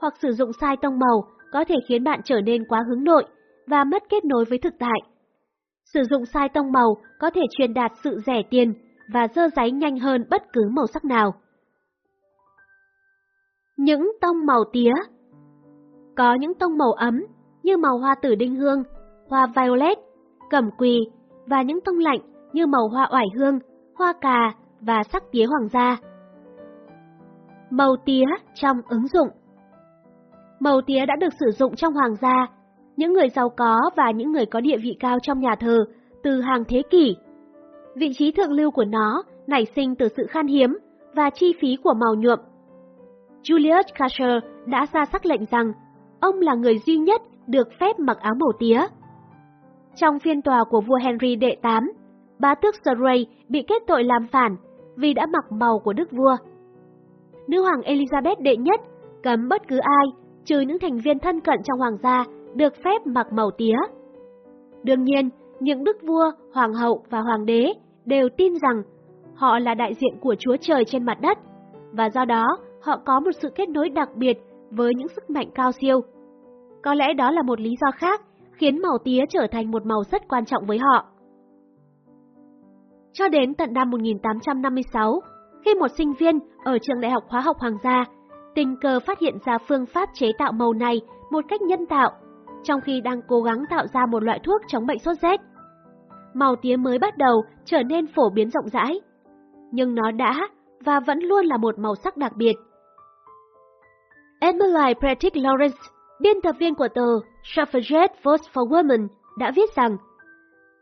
Speaker 1: hoặc sử dụng sai tông màu có thể khiến bạn trở nên quá hướng nội và mất kết nối với thực tại. Sử dụng sai tông màu có thể truyền đạt sự rẻ tiền và dơ giấy nhanh hơn bất cứ màu sắc nào. Những tông màu tía Có những tông màu ấm như màu hoa tử đinh hương, hoa violet, cẩm quỳ và những tông lạnh như màu hoa oải hương, hoa cà và sắc tía hoàng gia. Màu tía trong ứng dụng Màu tía đã được sử dụng trong hoàng gia, những người giàu có và những người có địa vị cao trong nhà thờ từ hàng thế kỷ. Vị trí thượng lưu của nó nảy sinh từ sự khan hiếm và chi phí của màu nhuộm. Julius Caesar đã ra sắc lệnh rằng ông là người duy nhất được phép mặc áo màu tía. Trong phiên tòa của vua Henry đệ 8, bá tước Surrey bị kết tội làm phản vì đã mặc màu của đức vua. Nữ hoàng Elizabeth đệ nhất cấm bất cứ ai, trừ những thành viên thân cận trong hoàng gia, được phép mặc màu tía. Đương nhiên, những đức vua, hoàng hậu và hoàng đế đều tin rằng họ là đại diện của Chúa Trời trên mặt đất, và do đó họ có một sự kết nối đặc biệt với những sức mạnh cao siêu. Có lẽ đó là một lý do khác khiến màu tía trở thành một màu rất quan trọng với họ. Cho đến tận năm 1856, khi một sinh viên ở trường đại học hóa học hoàng gia tình cờ phát hiện ra phương pháp chế tạo màu này một cách nhân tạo, trong khi đang cố gắng tạo ra một loại thuốc chống bệnh sốt rét. Màu tía mới bắt đầu trở nên phổ biến rộng rãi, nhưng nó đã và vẫn luôn là một màu sắc đặc biệt. Emily Pretick Lawrence, biên tập viên của tờ Suffragette Vote for Women, đã viết rằng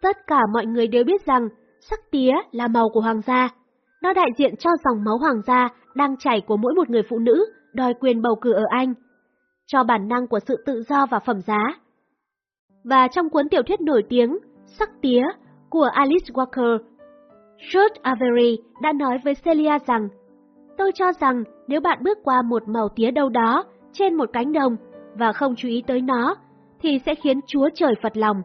Speaker 1: Tất cả mọi người đều biết rằng sắc tía là màu của hoàng gia. Nó đại diện cho dòng máu hoàng gia đang chảy của mỗi một người phụ nữ đòi quyền bầu cử ở Anh, cho bản năng của sự tự do và phẩm giá. Và trong cuốn tiểu thuyết nổi tiếng Sắc tía của Alice Walker, George Avery đã nói với Celia rằng Tôi cho rằng nếu bạn bước qua một màu tía đâu đó trên một cánh đồng và không chú ý tới nó, thì sẽ khiến Chúa Trời phật lòng.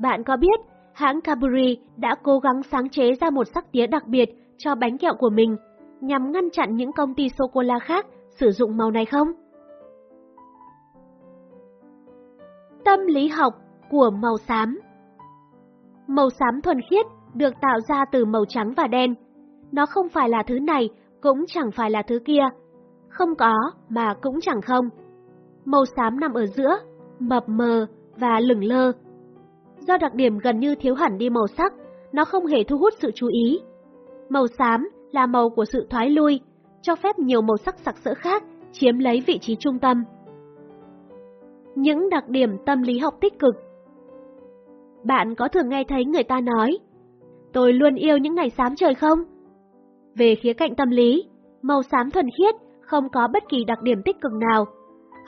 Speaker 1: Bạn có biết hãng Cadbury đã cố gắng sáng chế ra một sắc tía đặc biệt cho bánh kẹo của mình nhằm ngăn chặn những công ty sô-cô-la khác sử dụng màu này không? Tâm lý học của màu xám Màu xám thuần khiết được tạo ra từ màu trắng và đen. Nó không phải là thứ này, cũng chẳng phải là thứ kia. Không có mà cũng chẳng không. Màu xám nằm ở giữa, mập mờ và lửng lơ. Do đặc điểm gần như thiếu hẳn đi màu sắc, nó không hề thu hút sự chú ý. Màu xám là màu của sự thoái lui, cho phép nhiều màu sắc sặc sỡ khác chiếm lấy vị trí trung tâm. Những đặc điểm tâm lý học tích cực Bạn có thường nghe thấy người ta nói Tôi luôn yêu những ngày xám trời không? Về khía cạnh tâm lý, màu xám thuần khiết không có bất kỳ đặc điểm tích cực nào.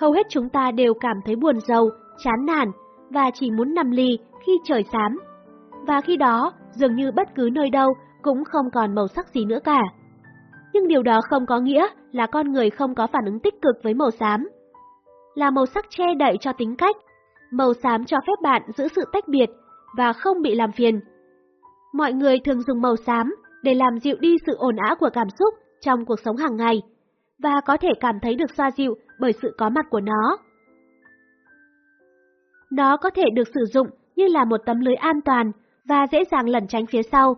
Speaker 1: Hầu hết chúng ta đều cảm thấy buồn rầu, chán nản và chỉ muốn nằm lì khi trời xám. Và khi đó, dường như bất cứ nơi đâu cũng không còn màu sắc gì nữa cả. Nhưng điều đó không có nghĩa là con người không có phản ứng tích cực với màu xám. Là màu sắc che đậy cho tính cách, màu xám cho phép bạn giữ sự tách biệt và không bị làm phiền. Mọi người thường dùng màu xám để làm dịu đi sự ồn ào của cảm xúc trong cuộc sống hàng ngày và có thể cảm thấy được xoa dịu bởi sự có mặt của nó. Nó có thể được sử dụng như là một tấm lưới an toàn và dễ dàng lẩn tránh phía sau.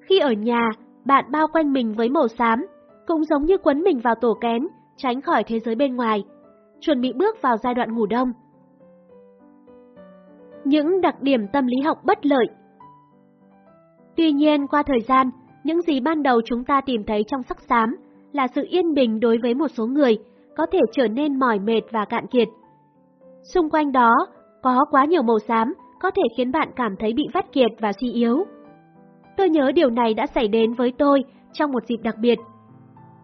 Speaker 1: Khi ở nhà, bạn bao quanh mình với màu xám, cũng giống như quấn mình vào tổ kén, tránh khỏi thế giới bên ngoài, chuẩn bị bước vào giai đoạn ngủ đông. Những đặc điểm tâm lý học bất lợi Tuy nhiên, qua thời gian, những gì ban đầu chúng ta tìm thấy trong sắc xám là sự yên bình đối với một số người, có thể trở nên mỏi mệt và cạn kiệt. Xung quanh đó, có quá nhiều màu xám có thể khiến bạn cảm thấy bị vắt kiệt và suy yếu. Tôi nhớ điều này đã xảy đến với tôi trong một dịp đặc biệt.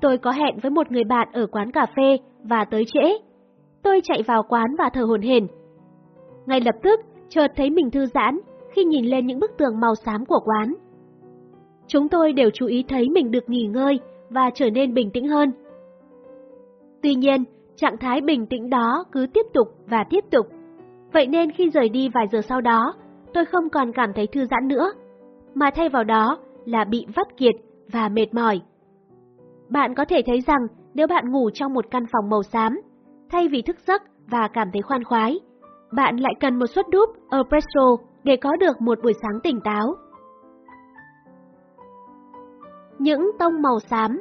Speaker 1: Tôi có hẹn với một người bạn ở quán cà phê và tới trễ. Tôi chạy vào quán và thở hổn hển. Ngay lập tức, chợt thấy mình thư giãn khi nhìn lên những bức tường màu xám của quán. Chúng tôi đều chú ý thấy mình được nghỉ ngơi và trở nên bình tĩnh hơn. Tuy nhiên, trạng thái bình tĩnh đó cứ tiếp tục và tiếp tục. Vậy nên khi rời đi vài giờ sau đó, tôi không còn cảm thấy thư giãn nữa, mà thay vào đó là bị vắt kiệt và mệt mỏi. Bạn có thể thấy rằng nếu bạn ngủ trong một căn phòng màu xám, thay vì thức giấc và cảm thấy khoan khoái, bạn lại cần một suất đúp espresso để có được một buổi sáng tỉnh táo. Những tông màu xám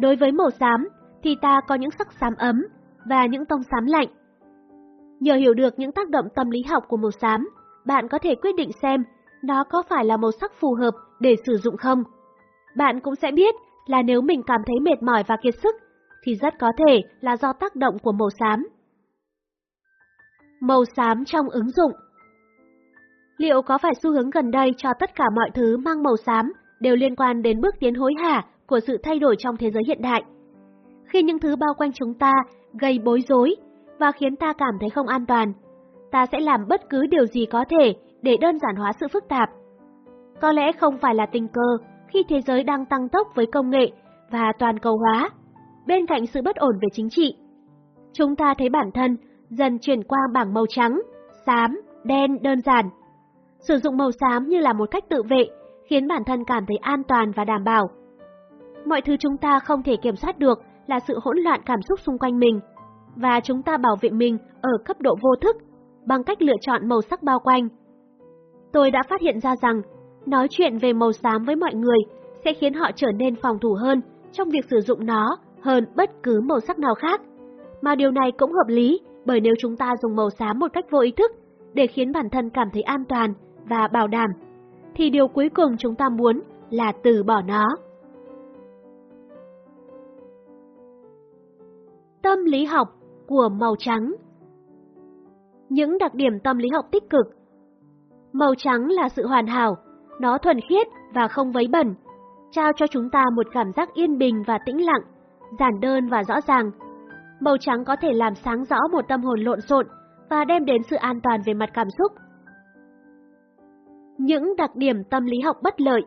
Speaker 1: Đối với màu xám thì ta có những sắc xám ấm và những tông xám lạnh. Nhờ hiểu được những tác động tâm lý học của màu xám, bạn có thể quyết định xem nó có phải là màu sắc phù hợp để sử dụng không. Bạn cũng sẽ biết là nếu mình cảm thấy mệt mỏi và kiệt sức, thì rất có thể là do tác động của màu xám. Màu xám trong ứng dụng Liệu có phải xu hướng gần đây cho tất cả mọi thứ mang màu xám đều liên quan đến bước tiến hối hả của sự thay đổi trong thế giới hiện đại? Khi những thứ bao quanh chúng ta gây bối rối và khiến ta cảm thấy không an toàn, ta sẽ làm bất cứ điều gì có thể để đơn giản hóa sự phức tạp. Có lẽ không phải là tình cờ khi thế giới đang tăng tốc với công nghệ và toàn cầu hóa, bên cạnh sự bất ổn về chính trị. Chúng ta thấy bản thân dần chuyển qua bảng màu trắng, xám, đen đơn giản. Sử dụng màu xám như là một cách tự vệ, khiến bản thân cảm thấy an toàn và đảm bảo. Mọi thứ chúng ta không thể kiểm soát được là sự hỗn loạn cảm xúc xung quanh mình, và chúng ta bảo vệ mình ở cấp độ vô thức bằng cách lựa chọn màu sắc bao quanh. Tôi đã phát hiện ra rằng, nói chuyện về màu xám với mọi người sẽ khiến họ trở nên phòng thủ hơn trong việc sử dụng nó hơn bất cứ màu sắc nào khác. Mà điều này cũng hợp lý bởi nếu chúng ta dùng màu xám một cách vô ý thức để khiến bản thân cảm thấy an toàn và bảo đảm, thì điều cuối cùng chúng ta muốn là từ bỏ nó. Tâm lý học của màu trắng Những đặc điểm tâm lý học tích cực Màu trắng là sự hoàn hảo, nó thuần khiết và không vấy bẩn, trao cho chúng ta một cảm giác yên bình và tĩnh lặng, giản đơn và rõ ràng. Màu trắng có thể làm sáng rõ một tâm hồn lộn xộn và đem đến sự an toàn về mặt cảm xúc. Những đặc điểm tâm lý học bất lợi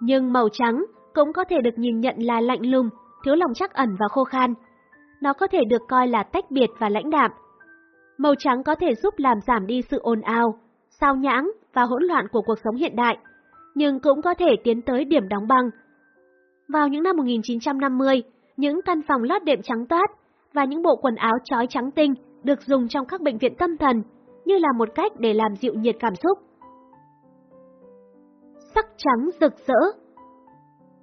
Speaker 1: Nhưng màu trắng cũng có thể được nhìn nhận là lạnh lùng, thiếu lòng chắc ẩn và khô khan. Nó có thể được coi là tách biệt và lãnh đạm. Màu trắng có thể giúp làm giảm đi sự ồn ào, sao nhãng và hỗn loạn của cuộc sống hiện đại, nhưng cũng có thể tiến tới điểm đóng băng. Vào những năm 1950, những căn phòng lót đệm trắng toát và những bộ quần áo trói trắng tinh được dùng trong các bệnh viện tâm thần như là một cách để làm dịu nhiệt cảm xúc. Sắc trắng rực rỡ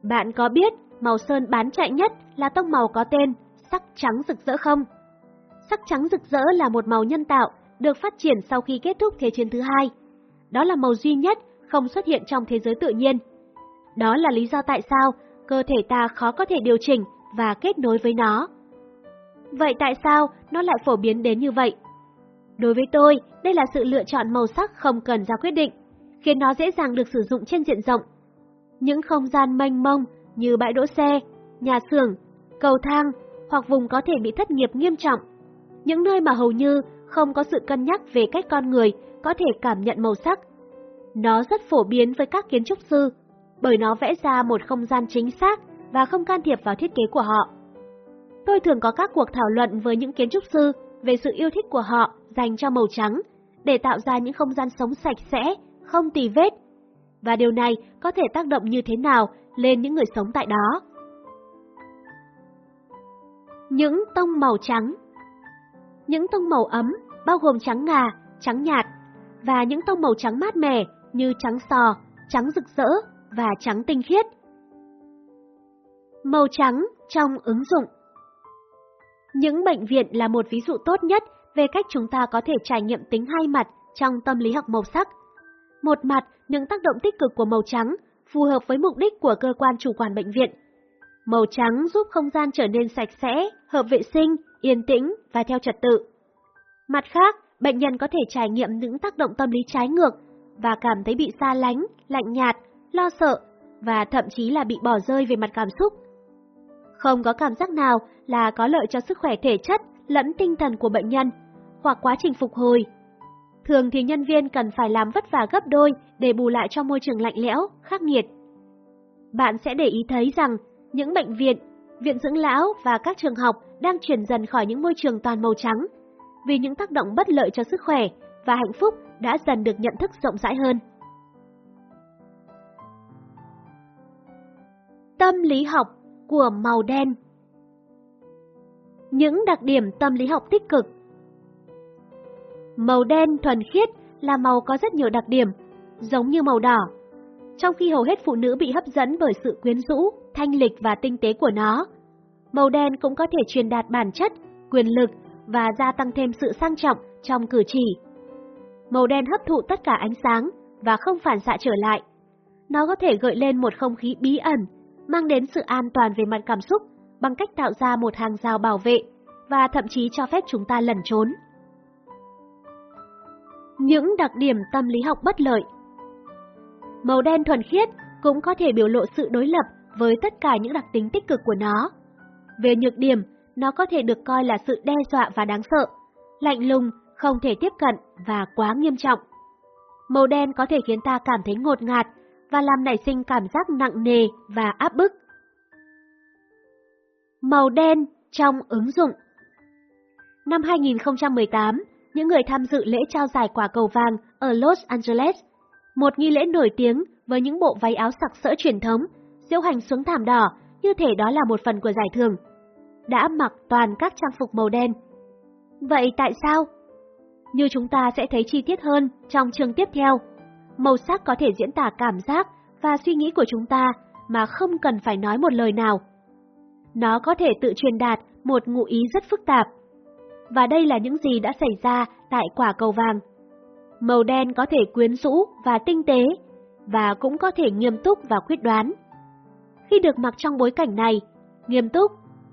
Speaker 1: Bạn có biết màu sơn bán chạy nhất là tông màu có tên sắc trắng rực rỡ không? Sắc trắng rực rỡ là một màu nhân tạo được phát triển sau khi kết thúc Thế chiến thứ hai. Đó là màu duy nhất không xuất hiện trong thế giới tự nhiên. Đó là lý do tại sao cơ thể ta khó có thể điều chỉnh và kết nối với nó. Vậy tại sao nó lại phổ biến đến như vậy? Đối với tôi, đây là sự lựa chọn màu sắc không cần ra quyết định, khiến nó dễ dàng được sử dụng trên diện rộng. Những không gian mênh mông như bãi đỗ xe, nhà xưởng, cầu thang hoặc vùng có thể bị thất nghiệp nghiêm trọng. Những nơi mà hầu như không có sự cân nhắc về cách con người có thể cảm nhận màu sắc. Nó rất phổ biến với các kiến trúc sư, bởi nó vẽ ra một không gian chính xác và không can thiệp vào thiết kế của họ. Tôi thường có các cuộc thảo luận với những kiến trúc sư về sự yêu thích của họ dành cho màu trắng, để tạo ra những không gian sống sạch sẽ, không tì vết. Và điều này có thể tác động như thế nào lên những người sống tại đó. Những tông màu trắng Những tông màu ấm bao gồm trắng ngà, trắng nhạt và những tông màu trắng mát mẻ như trắng sò, trắng rực rỡ và trắng tinh khiết. Màu trắng trong ứng dụng Những bệnh viện là một ví dụ tốt nhất về cách chúng ta có thể trải nghiệm tính hai mặt trong tâm lý học màu sắc. Một mặt, những tác động tích cực của màu trắng phù hợp với mục đích của cơ quan chủ quản bệnh viện. Màu trắng giúp không gian trở nên sạch sẽ, hợp vệ sinh, yên tĩnh và theo trật tự. Mặt khác, bệnh nhân có thể trải nghiệm những tác động tâm lý trái ngược và cảm thấy bị xa lánh, lạnh nhạt, lo sợ và thậm chí là bị bỏ rơi về mặt cảm xúc. Không có cảm giác nào là có lợi cho sức khỏe thể chất lẫn tinh thần của bệnh nhân hoặc quá trình phục hồi. Thường thì nhân viên cần phải làm vất vả gấp đôi để bù lại cho môi trường lạnh lẽo, khắc nghiệt. Bạn sẽ để ý thấy rằng những bệnh viện, viện dưỡng lão và các trường học đang chuyển dần khỏi những môi trường toàn màu trắng vì những tác động bất lợi cho sức khỏe và hạnh phúc đã dần được nhận thức rộng rãi hơn. Tâm lý học của màu đen Những đặc điểm tâm lý học tích cực Màu đen thuần khiết là màu có rất nhiều đặc điểm, giống như màu đỏ. Trong khi hầu hết phụ nữ bị hấp dẫn bởi sự quyến rũ, thanh lịch và tinh tế của nó, màu đen cũng có thể truyền đạt bản chất, quyền lực và gia tăng thêm sự sang trọng trong cử chỉ. Màu đen hấp thụ tất cả ánh sáng và không phản xạ trở lại. Nó có thể gợi lên một không khí bí ẩn, mang đến sự an toàn về mặt cảm xúc bằng cách tạo ra một hàng rào bảo vệ và thậm chí cho phép chúng ta lẩn trốn. Những đặc điểm tâm lý học bất lợi Màu đen thuần khiết cũng có thể biểu lộ sự đối lập với tất cả những đặc tính tích cực của nó. Về nhược điểm, nó có thể được coi là sự đe dọa và đáng sợ, lạnh lùng, không thể tiếp cận và quá nghiêm trọng. Màu đen có thể khiến ta cảm thấy ngột ngạt và làm nảy sinh cảm giác nặng nề và áp bức. Màu đen trong ứng dụng Năm 2018, những người tham dự lễ trao giải quả cầu vàng ở Los Angeles, một nghi lễ nổi tiếng với những bộ váy áo sặc sỡ truyền thống, diễu hành xuống thảm đỏ như thể đó là một phần của giải thưởng, đã mặc toàn các trang phục màu đen. Vậy tại sao? Như chúng ta sẽ thấy chi tiết hơn trong chương tiếp theo, màu sắc có thể diễn tả cảm giác và suy nghĩ của chúng ta mà không cần phải nói một lời nào. Nó có thể tự truyền đạt một ngụ ý rất phức tạp. Và đây là những gì đã xảy ra tại quả cầu vàng. Màu đen có thể quyến rũ và tinh tế, và cũng có thể nghiêm túc và quyết đoán. Khi được mặc trong bối cảnh này, nghiêm túc,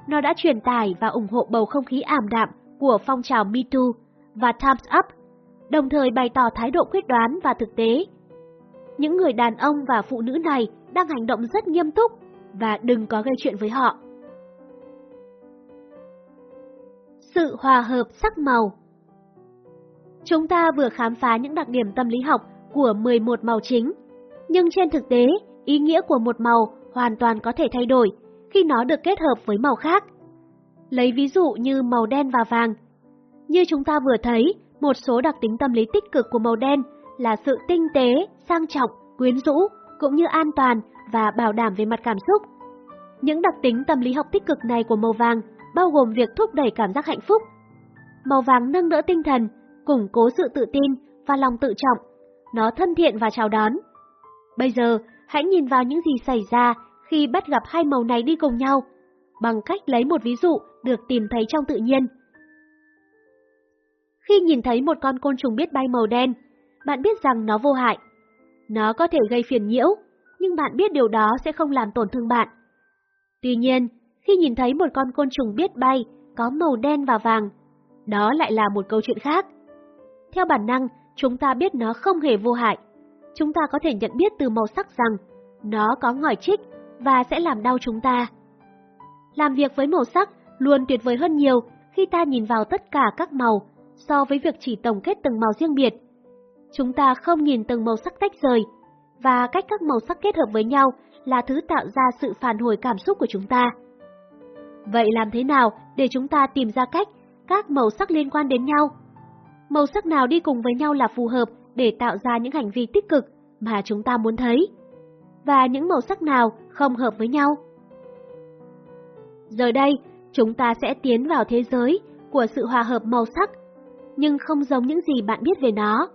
Speaker 1: nó đã truyền tải và ủng hộ bầu không khí ảm đạm của phong trào Me Too và Time's Up, đồng thời bày tỏ thái độ quyết đoán và thực tế. Những người đàn ông và phụ nữ này đang hành động rất nghiêm túc và đừng có gây chuyện với họ. Sự hòa hợp sắc màu Chúng ta vừa khám phá những đặc điểm tâm lý học của 11 màu chính, nhưng trên thực tế, ý nghĩa của một màu hoàn toàn có thể thay đổi khi nó được kết hợp với màu khác. Lấy ví dụ như màu đen và vàng. Như chúng ta vừa thấy, một số đặc tính tâm lý tích cực của màu đen là sự tinh tế, sang trọng, quyến rũ, cũng như an toàn và bảo đảm về mặt cảm xúc. Những đặc tính tâm lý học tích cực này của màu vàng bao gồm việc thúc đẩy cảm giác hạnh phúc. Màu vàng nâng đỡ tinh thần, củng cố sự tự tin và lòng tự trọng. Nó thân thiện và chào đón. Bây giờ, hãy nhìn vào những gì xảy ra khi bắt gặp hai màu này đi cùng nhau, bằng cách lấy một ví dụ được tìm thấy trong tự nhiên. Khi nhìn thấy một con côn trùng biết bay màu đen, bạn biết rằng nó vô hại. Nó có thể gây phiền nhiễu, nhưng bạn biết điều đó sẽ không làm tổn thương bạn. Tuy nhiên, khi nhìn thấy một con côn trùng biết bay có màu đen và vàng, đó lại là một câu chuyện khác. Theo bản năng, chúng ta biết nó không hề vô hại. Chúng ta có thể nhận biết từ màu sắc rằng nó có ngòi trích và sẽ làm đau chúng ta. Làm việc với màu sắc luôn tuyệt vời hơn nhiều khi ta nhìn vào tất cả các màu so với việc chỉ tổng kết từng màu riêng biệt. Chúng ta không nhìn từng màu sắc tách rời, và cách các màu sắc kết hợp với nhau là thứ tạo ra sự phản hồi cảm xúc của chúng ta. Vậy làm thế nào để chúng ta tìm ra cách các màu sắc liên quan đến nhau? Màu sắc nào đi cùng với nhau là phù hợp để tạo ra những hành vi tích cực mà chúng ta muốn thấy? Và những màu sắc nào không hợp với nhau? Giờ đây, chúng ta sẽ tiến vào thế giới của sự hòa hợp màu sắc, nhưng không giống những gì bạn biết về nó.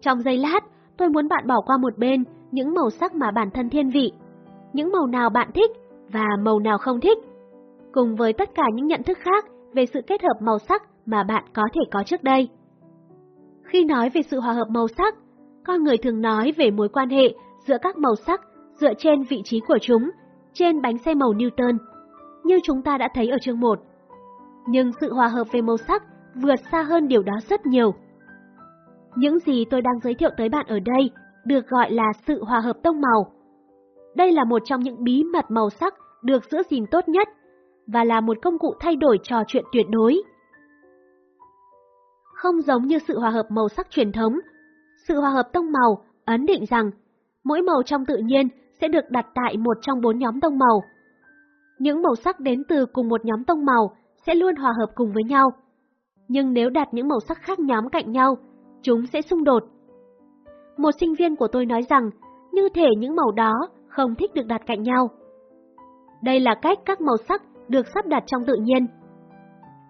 Speaker 1: Trong giây lát, tôi muốn bạn bỏ qua một bên những màu sắc mà bản thân thiên vị, những màu nào bạn thích và màu nào không thích, cùng với tất cả những nhận thức khác về sự kết hợp màu sắc mà bạn có thể có trước đây. Khi nói về sự hòa hợp màu sắc, con người thường nói về mối quan hệ giữa các màu sắc dựa trên vị trí của chúng trên bánh xe màu Newton, như chúng ta đã thấy ở chương 1. Nhưng sự hòa hợp về màu sắc vượt xa hơn điều đó rất nhiều. Những gì tôi đang giới thiệu tới bạn ở đây được gọi là sự hòa hợp tông màu. Đây là một trong những bí mật màu sắc được giữ gìn tốt nhất và là một công cụ thay đổi trò chuyện tuyệt đối. Không giống như sự hòa hợp màu sắc truyền thống, sự hòa hợp tông màu ấn định rằng mỗi màu trong tự nhiên sẽ được đặt tại một trong bốn nhóm tông màu. Những màu sắc đến từ cùng một nhóm tông màu sẽ luôn hòa hợp cùng với nhau. Nhưng nếu đặt những màu sắc khác nhóm cạnh nhau, chúng sẽ xung đột. Một sinh viên của tôi nói rằng, như thể những màu đó không thích được đặt cạnh nhau. Đây là cách các màu sắc được sắp đặt trong tự nhiên.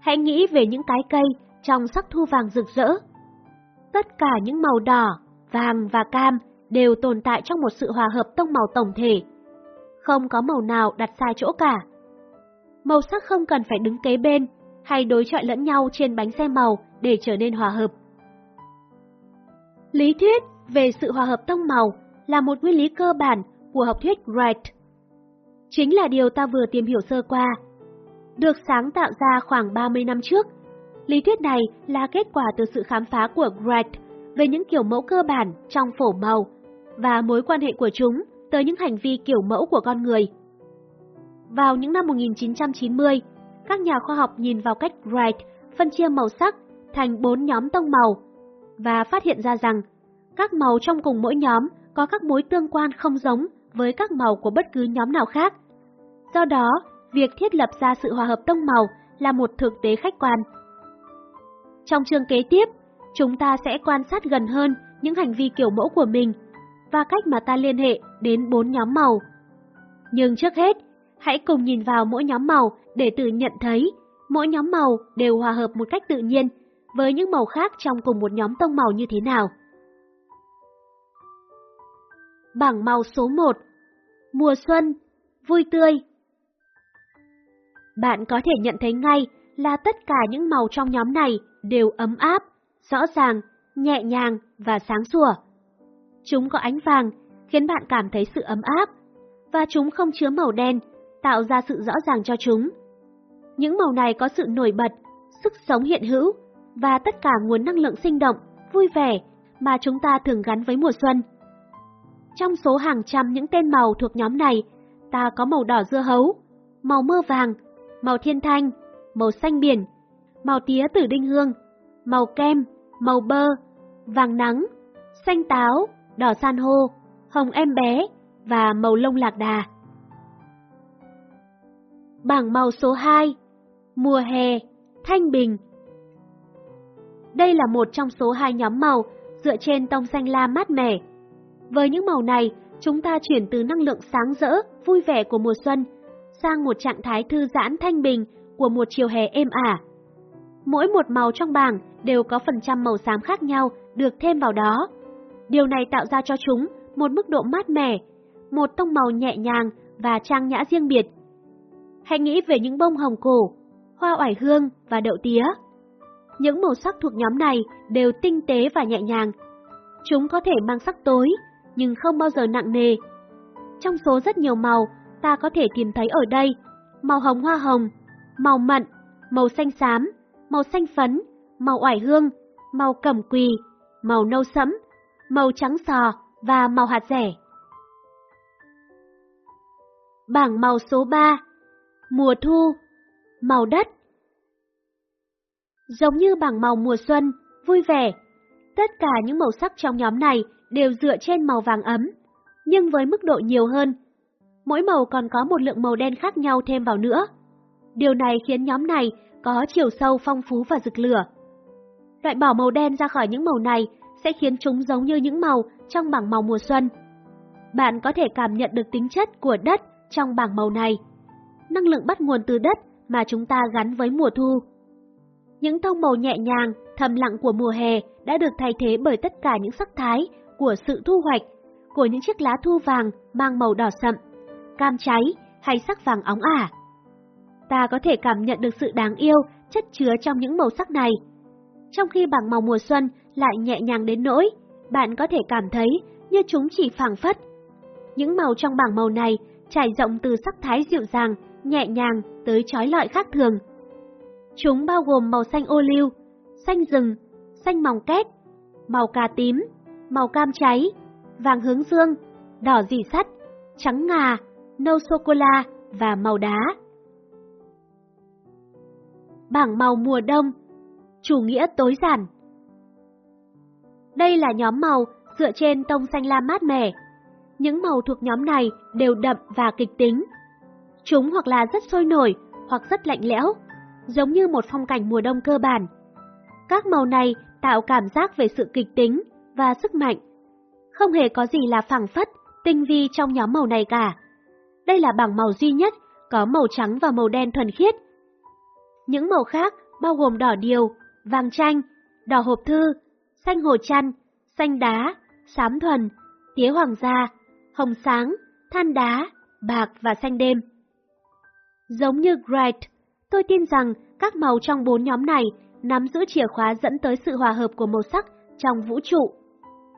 Speaker 1: Hãy nghĩ về những cái cây trong sắc thu vàng rực rỡ. Tất cả những màu đỏ, vàng và cam đều tồn tại trong một sự hòa hợp tông màu tổng thể. Không có màu nào đặt sai chỗ cả. Màu sắc không cần phải đứng kế bên hay đối chọi lẫn nhau trên bánh xe màu để trở nên hòa hợp. Lý thuyết về sự hòa hợp tông màu là một nguyên lý cơ bản của học thuyết Wright. Chính là điều ta vừa tìm hiểu sơ qua. Được sáng tạo ra khoảng 30 năm trước, lý thuyết này là kết quả từ sự khám phá của Wright về những kiểu mẫu cơ bản trong phổ màu và mối quan hệ của chúng tới những hành vi kiểu mẫu của con người. Vào những năm 1990, các nhà khoa học nhìn vào cách Wright phân chia màu sắc thành bốn nhóm tông màu và phát hiện ra rằng Các màu trong cùng mỗi nhóm có các mối tương quan không giống với các màu của bất cứ nhóm nào khác. Do đó, việc thiết lập ra sự hòa hợp tông màu là một thực tế khách quan. Trong chương kế tiếp, chúng ta sẽ quan sát gần hơn những hành vi kiểu mẫu của mình và cách mà ta liên hệ đến bốn nhóm màu. Nhưng trước hết, hãy cùng nhìn vào mỗi nhóm màu để tự nhận thấy mỗi nhóm màu đều hòa hợp một cách tự nhiên với những màu khác trong cùng một nhóm tông màu như thế nào. Bảng màu số 1 Mùa xuân, vui tươi Bạn có thể nhận thấy ngay là tất cả những màu trong nhóm này đều ấm áp, rõ ràng, nhẹ nhàng và sáng sủa. Chúng có ánh vàng, khiến bạn cảm thấy sự ấm áp, và chúng không chứa màu đen, tạo ra sự rõ ràng cho chúng. Những màu này có sự nổi bật, sức sống hiện hữu, và tất cả nguồn năng lượng sinh động, vui vẻ mà chúng ta thường gắn với mùa xuân. Trong số hàng trăm những tên màu thuộc nhóm này, ta có màu đỏ dưa hấu, màu mơ vàng, màu thiên thanh, màu xanh biển, màu tía tử đinh hương, màu kem, màu bơ, vàng nắng, xanh táo, đỏ san hô, hồng em bé và màu lông lạc đà. Bảng màu số 2 Mùa hè, thanh bình Đây là một trong số hai nhóm màu dựa trên tông xanh la mát mẻ. Với những màu này, chúng ta chuyển từ năng lượng sáng rỡ, vui vẻ của mùa xuân sang một trạng thái thư giãn thanh bình của một chiều hè êm ả. Mỗi một màu trong bảng đều có phần trăm màu xám khác nhau được thêm vào đó. Điều này tạo ra cho chúng một mức độ mát mẻ, một tông màu nhẹ nhàng và trang nhã riêng biệt. Hãy nghĩ về những bông hồng cổ, hoa oải hương và đậu tía. Những màu sắc thuộc nhóm này đều tinh tế và nhẹ nhàng. Chúng có thể mang sắc tối, nhưng không bao giờ nặng nề. Trong số rất nhiều màu, ta có thể tìm thấy ở đây màu hồng hoa hồng, màu mận, màu xanh xám, màu xanh phấn, màu oải hương, màu cẩm quỳ, màu nâu sẫm, màu trắng sò và màu hạt rẻ. Bảng màu số 3 Mùa thu Màu đất Giống như bảng màu mùa xuân, vui vẻ, tất cả những màu sắc trong nhóm này đều dựa trên màu vàng ấm, nhưng với mức độ nhiều hơn. Mỗi màu còn có một lượng màu đen khác nhau thêm vào nữa. Điều này khiến nhóm này có chiều sâu phong phú và rực lửa. Loại bỏ màu đen ra khỏi những màu này sẽ khiến chúng giống như những màu trong bảng màu mùa xuân. Bạn có thể cảm nhận được tính chất của đất trong bảng màu này. Năng lượng bắt nguồn từ đất mà chúng ta gắn với mùa thu. Những tông màu nhẹ nhàng, thầm lặng của mùa hè đã được thay thế bởi tất cả những sắc thái của sự thu hoạch, của những chiếc lá thu vàng mang màu đỏ sậm, cam cháy hay sắc vàng óng ả. Ta có thể cảm nhận được sự đáng yêu chất chứa trong những màu sắc này. Trong khi bảng màu mùa xuân lại nhẹ nhàng đến nỗi, bạn có thể cảm thấy như chúng chỉ phảng phất. Những màu trong bảng màu này trải rộng từ sắc thái dịu dàng, nhẹ nhàng tới trói lọi khác thường. Chúng bao gồm màu xanh ô liu, xanh rừng, xanh mỏng két, màu cà tím, màu cam cháy, vàng hướng dương, đỏ dì sắt, trắng ngà, nâu sô-cô-la và màu đá. Bảng màu mùa đông Chủ nghĩa tối giản Đây là nhóm màu dựa trên tông xanh lam mát mẻ. Những màu thuộc nhóm này đều đậm và kịch tính. Chúng hoặc là rất sôi nổi, hoặc rất lạnh lẽo, giống như một phong cảnh mùa đông cơ bản. Các màu này tạo cảm giác về sự kịch tính và sức mạnh. Không hề có gì là phẳng phất, tinh vi trong nhóm màu này cả. Đây là bảng màu duy nhất, có màu trắng và màu đen thuần khiết. Những màu khác bao gồm đỏ điều, vàng chanh, đỏ hộp thư, xanh hồ chăn, xanh đá, xám thuần, tía hoàng gia, hồng sáng, than đá, bạc và xanh đêm. Giống như Wright, tôi tin rằng các màu trong bốn nhóm này nắm giữ chìa khóa dẫn tới sự hòa hợp của màu sắc trong vũ trụ.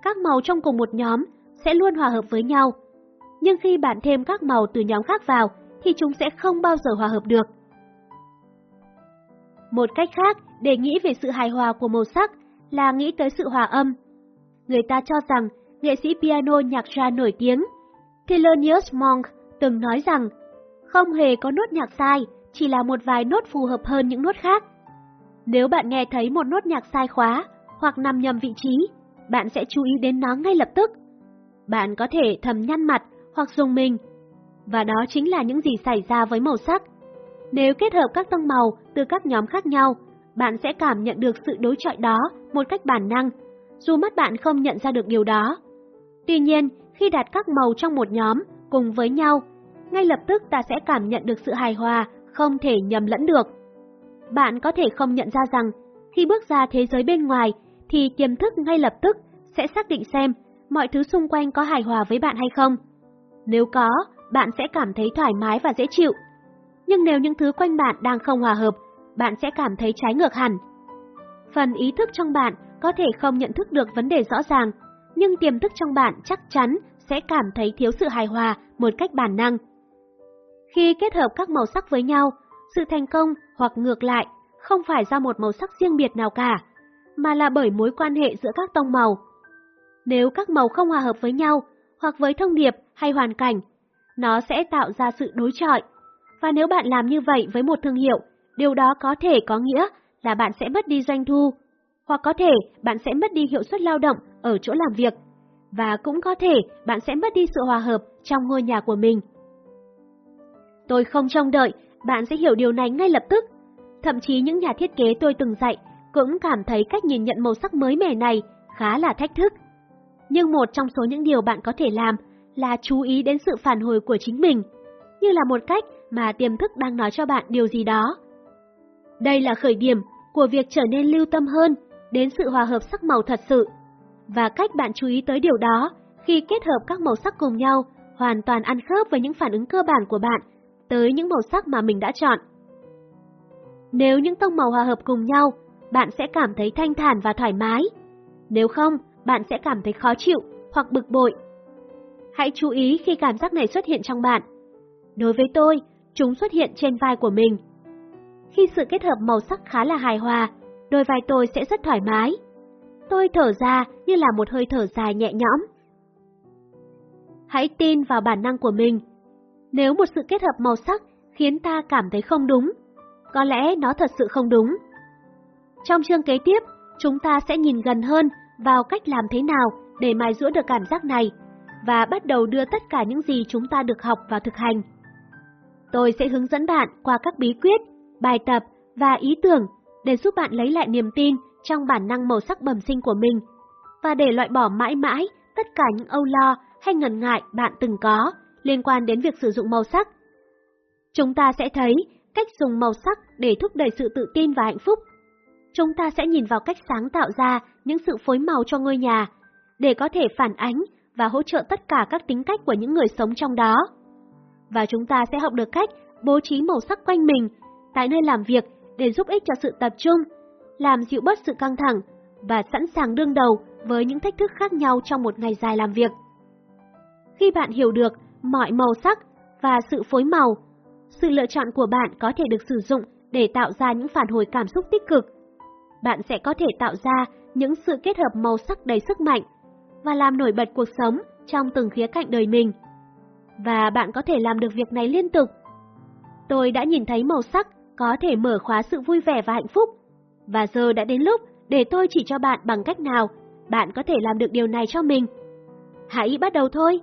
Speaker 1: Các màu trong cùng một nhóm sẽ luôn hòa hợp với nhau, nhưng khi bạn thêm các màu từ nhóm khác vào thì chúng sẽ không bao giờ hòa hợp được. Một cách khác để nghĩ về sự hài hòa của màu sắc là nghĩ tới sự hòa âm. Người ta cho rằng nghệ sĩ piano nhạc ra nổi tiếng Thelonious Monk từng nói rằng không hề có nốt nhạc sai, chỉ là một vài nốt phù hợp hơn những nốt khác. Nếu bạn nghe thấy một nốt nhạc sai khóa hoặc nằm nhầm vị trí, bạn sẽ chú ý đến nó ngay lập tức. Bạn có thể thầm nhăn mặt hoặc dùng mình. Và đó chính là những gì xảy ra với màu sắc. Nếu kết hợp các tông màu từ các nhóm khác nhau, bạn sẽ cảm nhận được sự đối chọi đó một cách bản năng, dù mắt bạn không nhận ra được điều đó. Tuy nhiên, khi đặt các màu trong một nhóm cùng với nhau, ngay lập tức ta sẽ cảm nhận được sự hài hòa, không thể nhầm lẫn được. Bạn có thể không nhận ra rằng, khi bước ra thế giới bên ngoài, thì tiềm thức ngay lập tức sẽ xác định xem mọi thứ xung quanh có hài hòa với bạn hay không. Nếu có, bạn sẽ cảm thấy thoải mái và dễ chịu. Nhưng nếu những thứ quanh bạn đang không hòa hợp, bạn sẽ cảm thấy trái ngược hẳn. Phần ý thức trong bạn có thể không nhận thức được vấn đề rõ ràng, nhưng tiềm thức trong bạn chắc chắn sẽ cảm thấy thiếu sự hài hòa một cách bản năng. Khi kết hợp các màu sắc với nhau, sự thành công hoặc ngược lại không phải do một màu sắc riêng biệt nào cả, mà là bởi mối quan hệ giữa các tông màu. Nếu các màu không hòa hợp với nhau, hoặc với thông điệp hay hoàn cảnh, nó sẽ tạo ra sự đối chọi. Và nếu bạn làm như vậy với một thương hiệu, điều đó có thể có nghĩa là bạn sẽ mất đi doanh thu, hoặc có thể bạn sẽ mất đi hiệu suất lao động ở chỗ làm việc, và cũng có thể bạn sẽ mất đi sự hòa hợp trong ngôi nhà của mình. Tôi không trông đợi bạn sẽ hiểu điều này ngay lập tức. Thậm chí những nhà thiết kế tôi từng dạy cũng cảm thấy cách nhìn nhận màu sắc mới mẻ này khá là thách thức. Nhưng một trong số những điều bạn có thể làm là chú ý đến sự phản hồi của chính mình, như là một cách mà tiềm thức đang nói cho bạn điều gì đó. Đây là khởi điểm của việc trở nên lưu tâm hơn đến sự hòa hợp sắc màu thật sự, và cách bạn chú ý tới điều đó khi kết hợp các màu sắc cùng nhau hoàn toàn ăn khớp với những phản ứng cơ bản của bạn tới những màu sắc mà mình đã chọn. Nếu những tông màu hòa hợp cùng nhau, bạn sẽ cảm thấy thanh thản và thoải mái. Nếu không, bạn sẽ cảm thấy khó chịu hoặc bực bội. Hãy chú ý khi cảm giác này xuất hiện trong bạn. Đối với tôi, chúng xuất hiện trên vai của mình. Khi sự kết hợp màu sắc khá là hài hòa, đôi vai tôi sẽ rất thoải mái. Tôi thở ra như là một hơi thở dài nhẹ nhõm. Hãy tin vào bản năng của mình nếu một sự kết hợp màu sắc khiến ta cảm thấy không đúng, có lẽ nó thật sự không đúng. Trong chương kế tiếp, chúng ta sẽ nhìn gần hơn vào cách làm thế nào để mài rũa được cảm giác này và bắt đầu đưa tất cả những gì chúng ta được học vào thực hành. Tôi sẽ hướng dẫn bạn qua các bí quyết, bài tập và ý tưởng để giúp bạn lấy lại niềm tin trong bản năng màu sắc bẩm sinh của mình và để loại bỏ mãi mãi tất cả những âu lo hay ngần ngại bạn từng có liên quan đến việc sử dụng màu sắc. Chúng ta sẽ thấy cách dùng màu sắc để thúc đẩy sự tự tin và hạnh phúc. Chúng ta sẽ nhìn vào cách sáng tạo ra những sự phối màu cho ngôi nhà, để có thể phản ánh và hỗ trợ tất cả các tính cách của những người sống trong đó. Và chúng ta sẽ học được cách bố trí màu sắc quanh mình tại nơi làm việc để giúp ích cho sự tập trung, làm dịu bớt sự căng thẳng và sẵn sàng đương đầu với những thách thức khác nhau trong một ngày dài làm việc. Khi bạn hiểu được mọi màu sắc và sự phối màu. Sự lựa chọn của bạn có thể được sử dụng để tạo ra những phản hồi cảm xúc tích cực. Bạn sẽ có thể tạo ra những sự kết hợp màu sắc đầy sức mạnh và làm nổi bật cuộc sống trong từng khía cạnh đời mình. Và bạn có thể làm được việc này liên tục. Tôi đã nhìn thấy màu sắc có thể mở khóa sự vui vẻ và hạnh phúc. Và giờ đã đến lúc để tôi chỉ cho bạn bằng cách nào bạn có thể làm được điều này cho mình. Hãy bắt đầu thôi!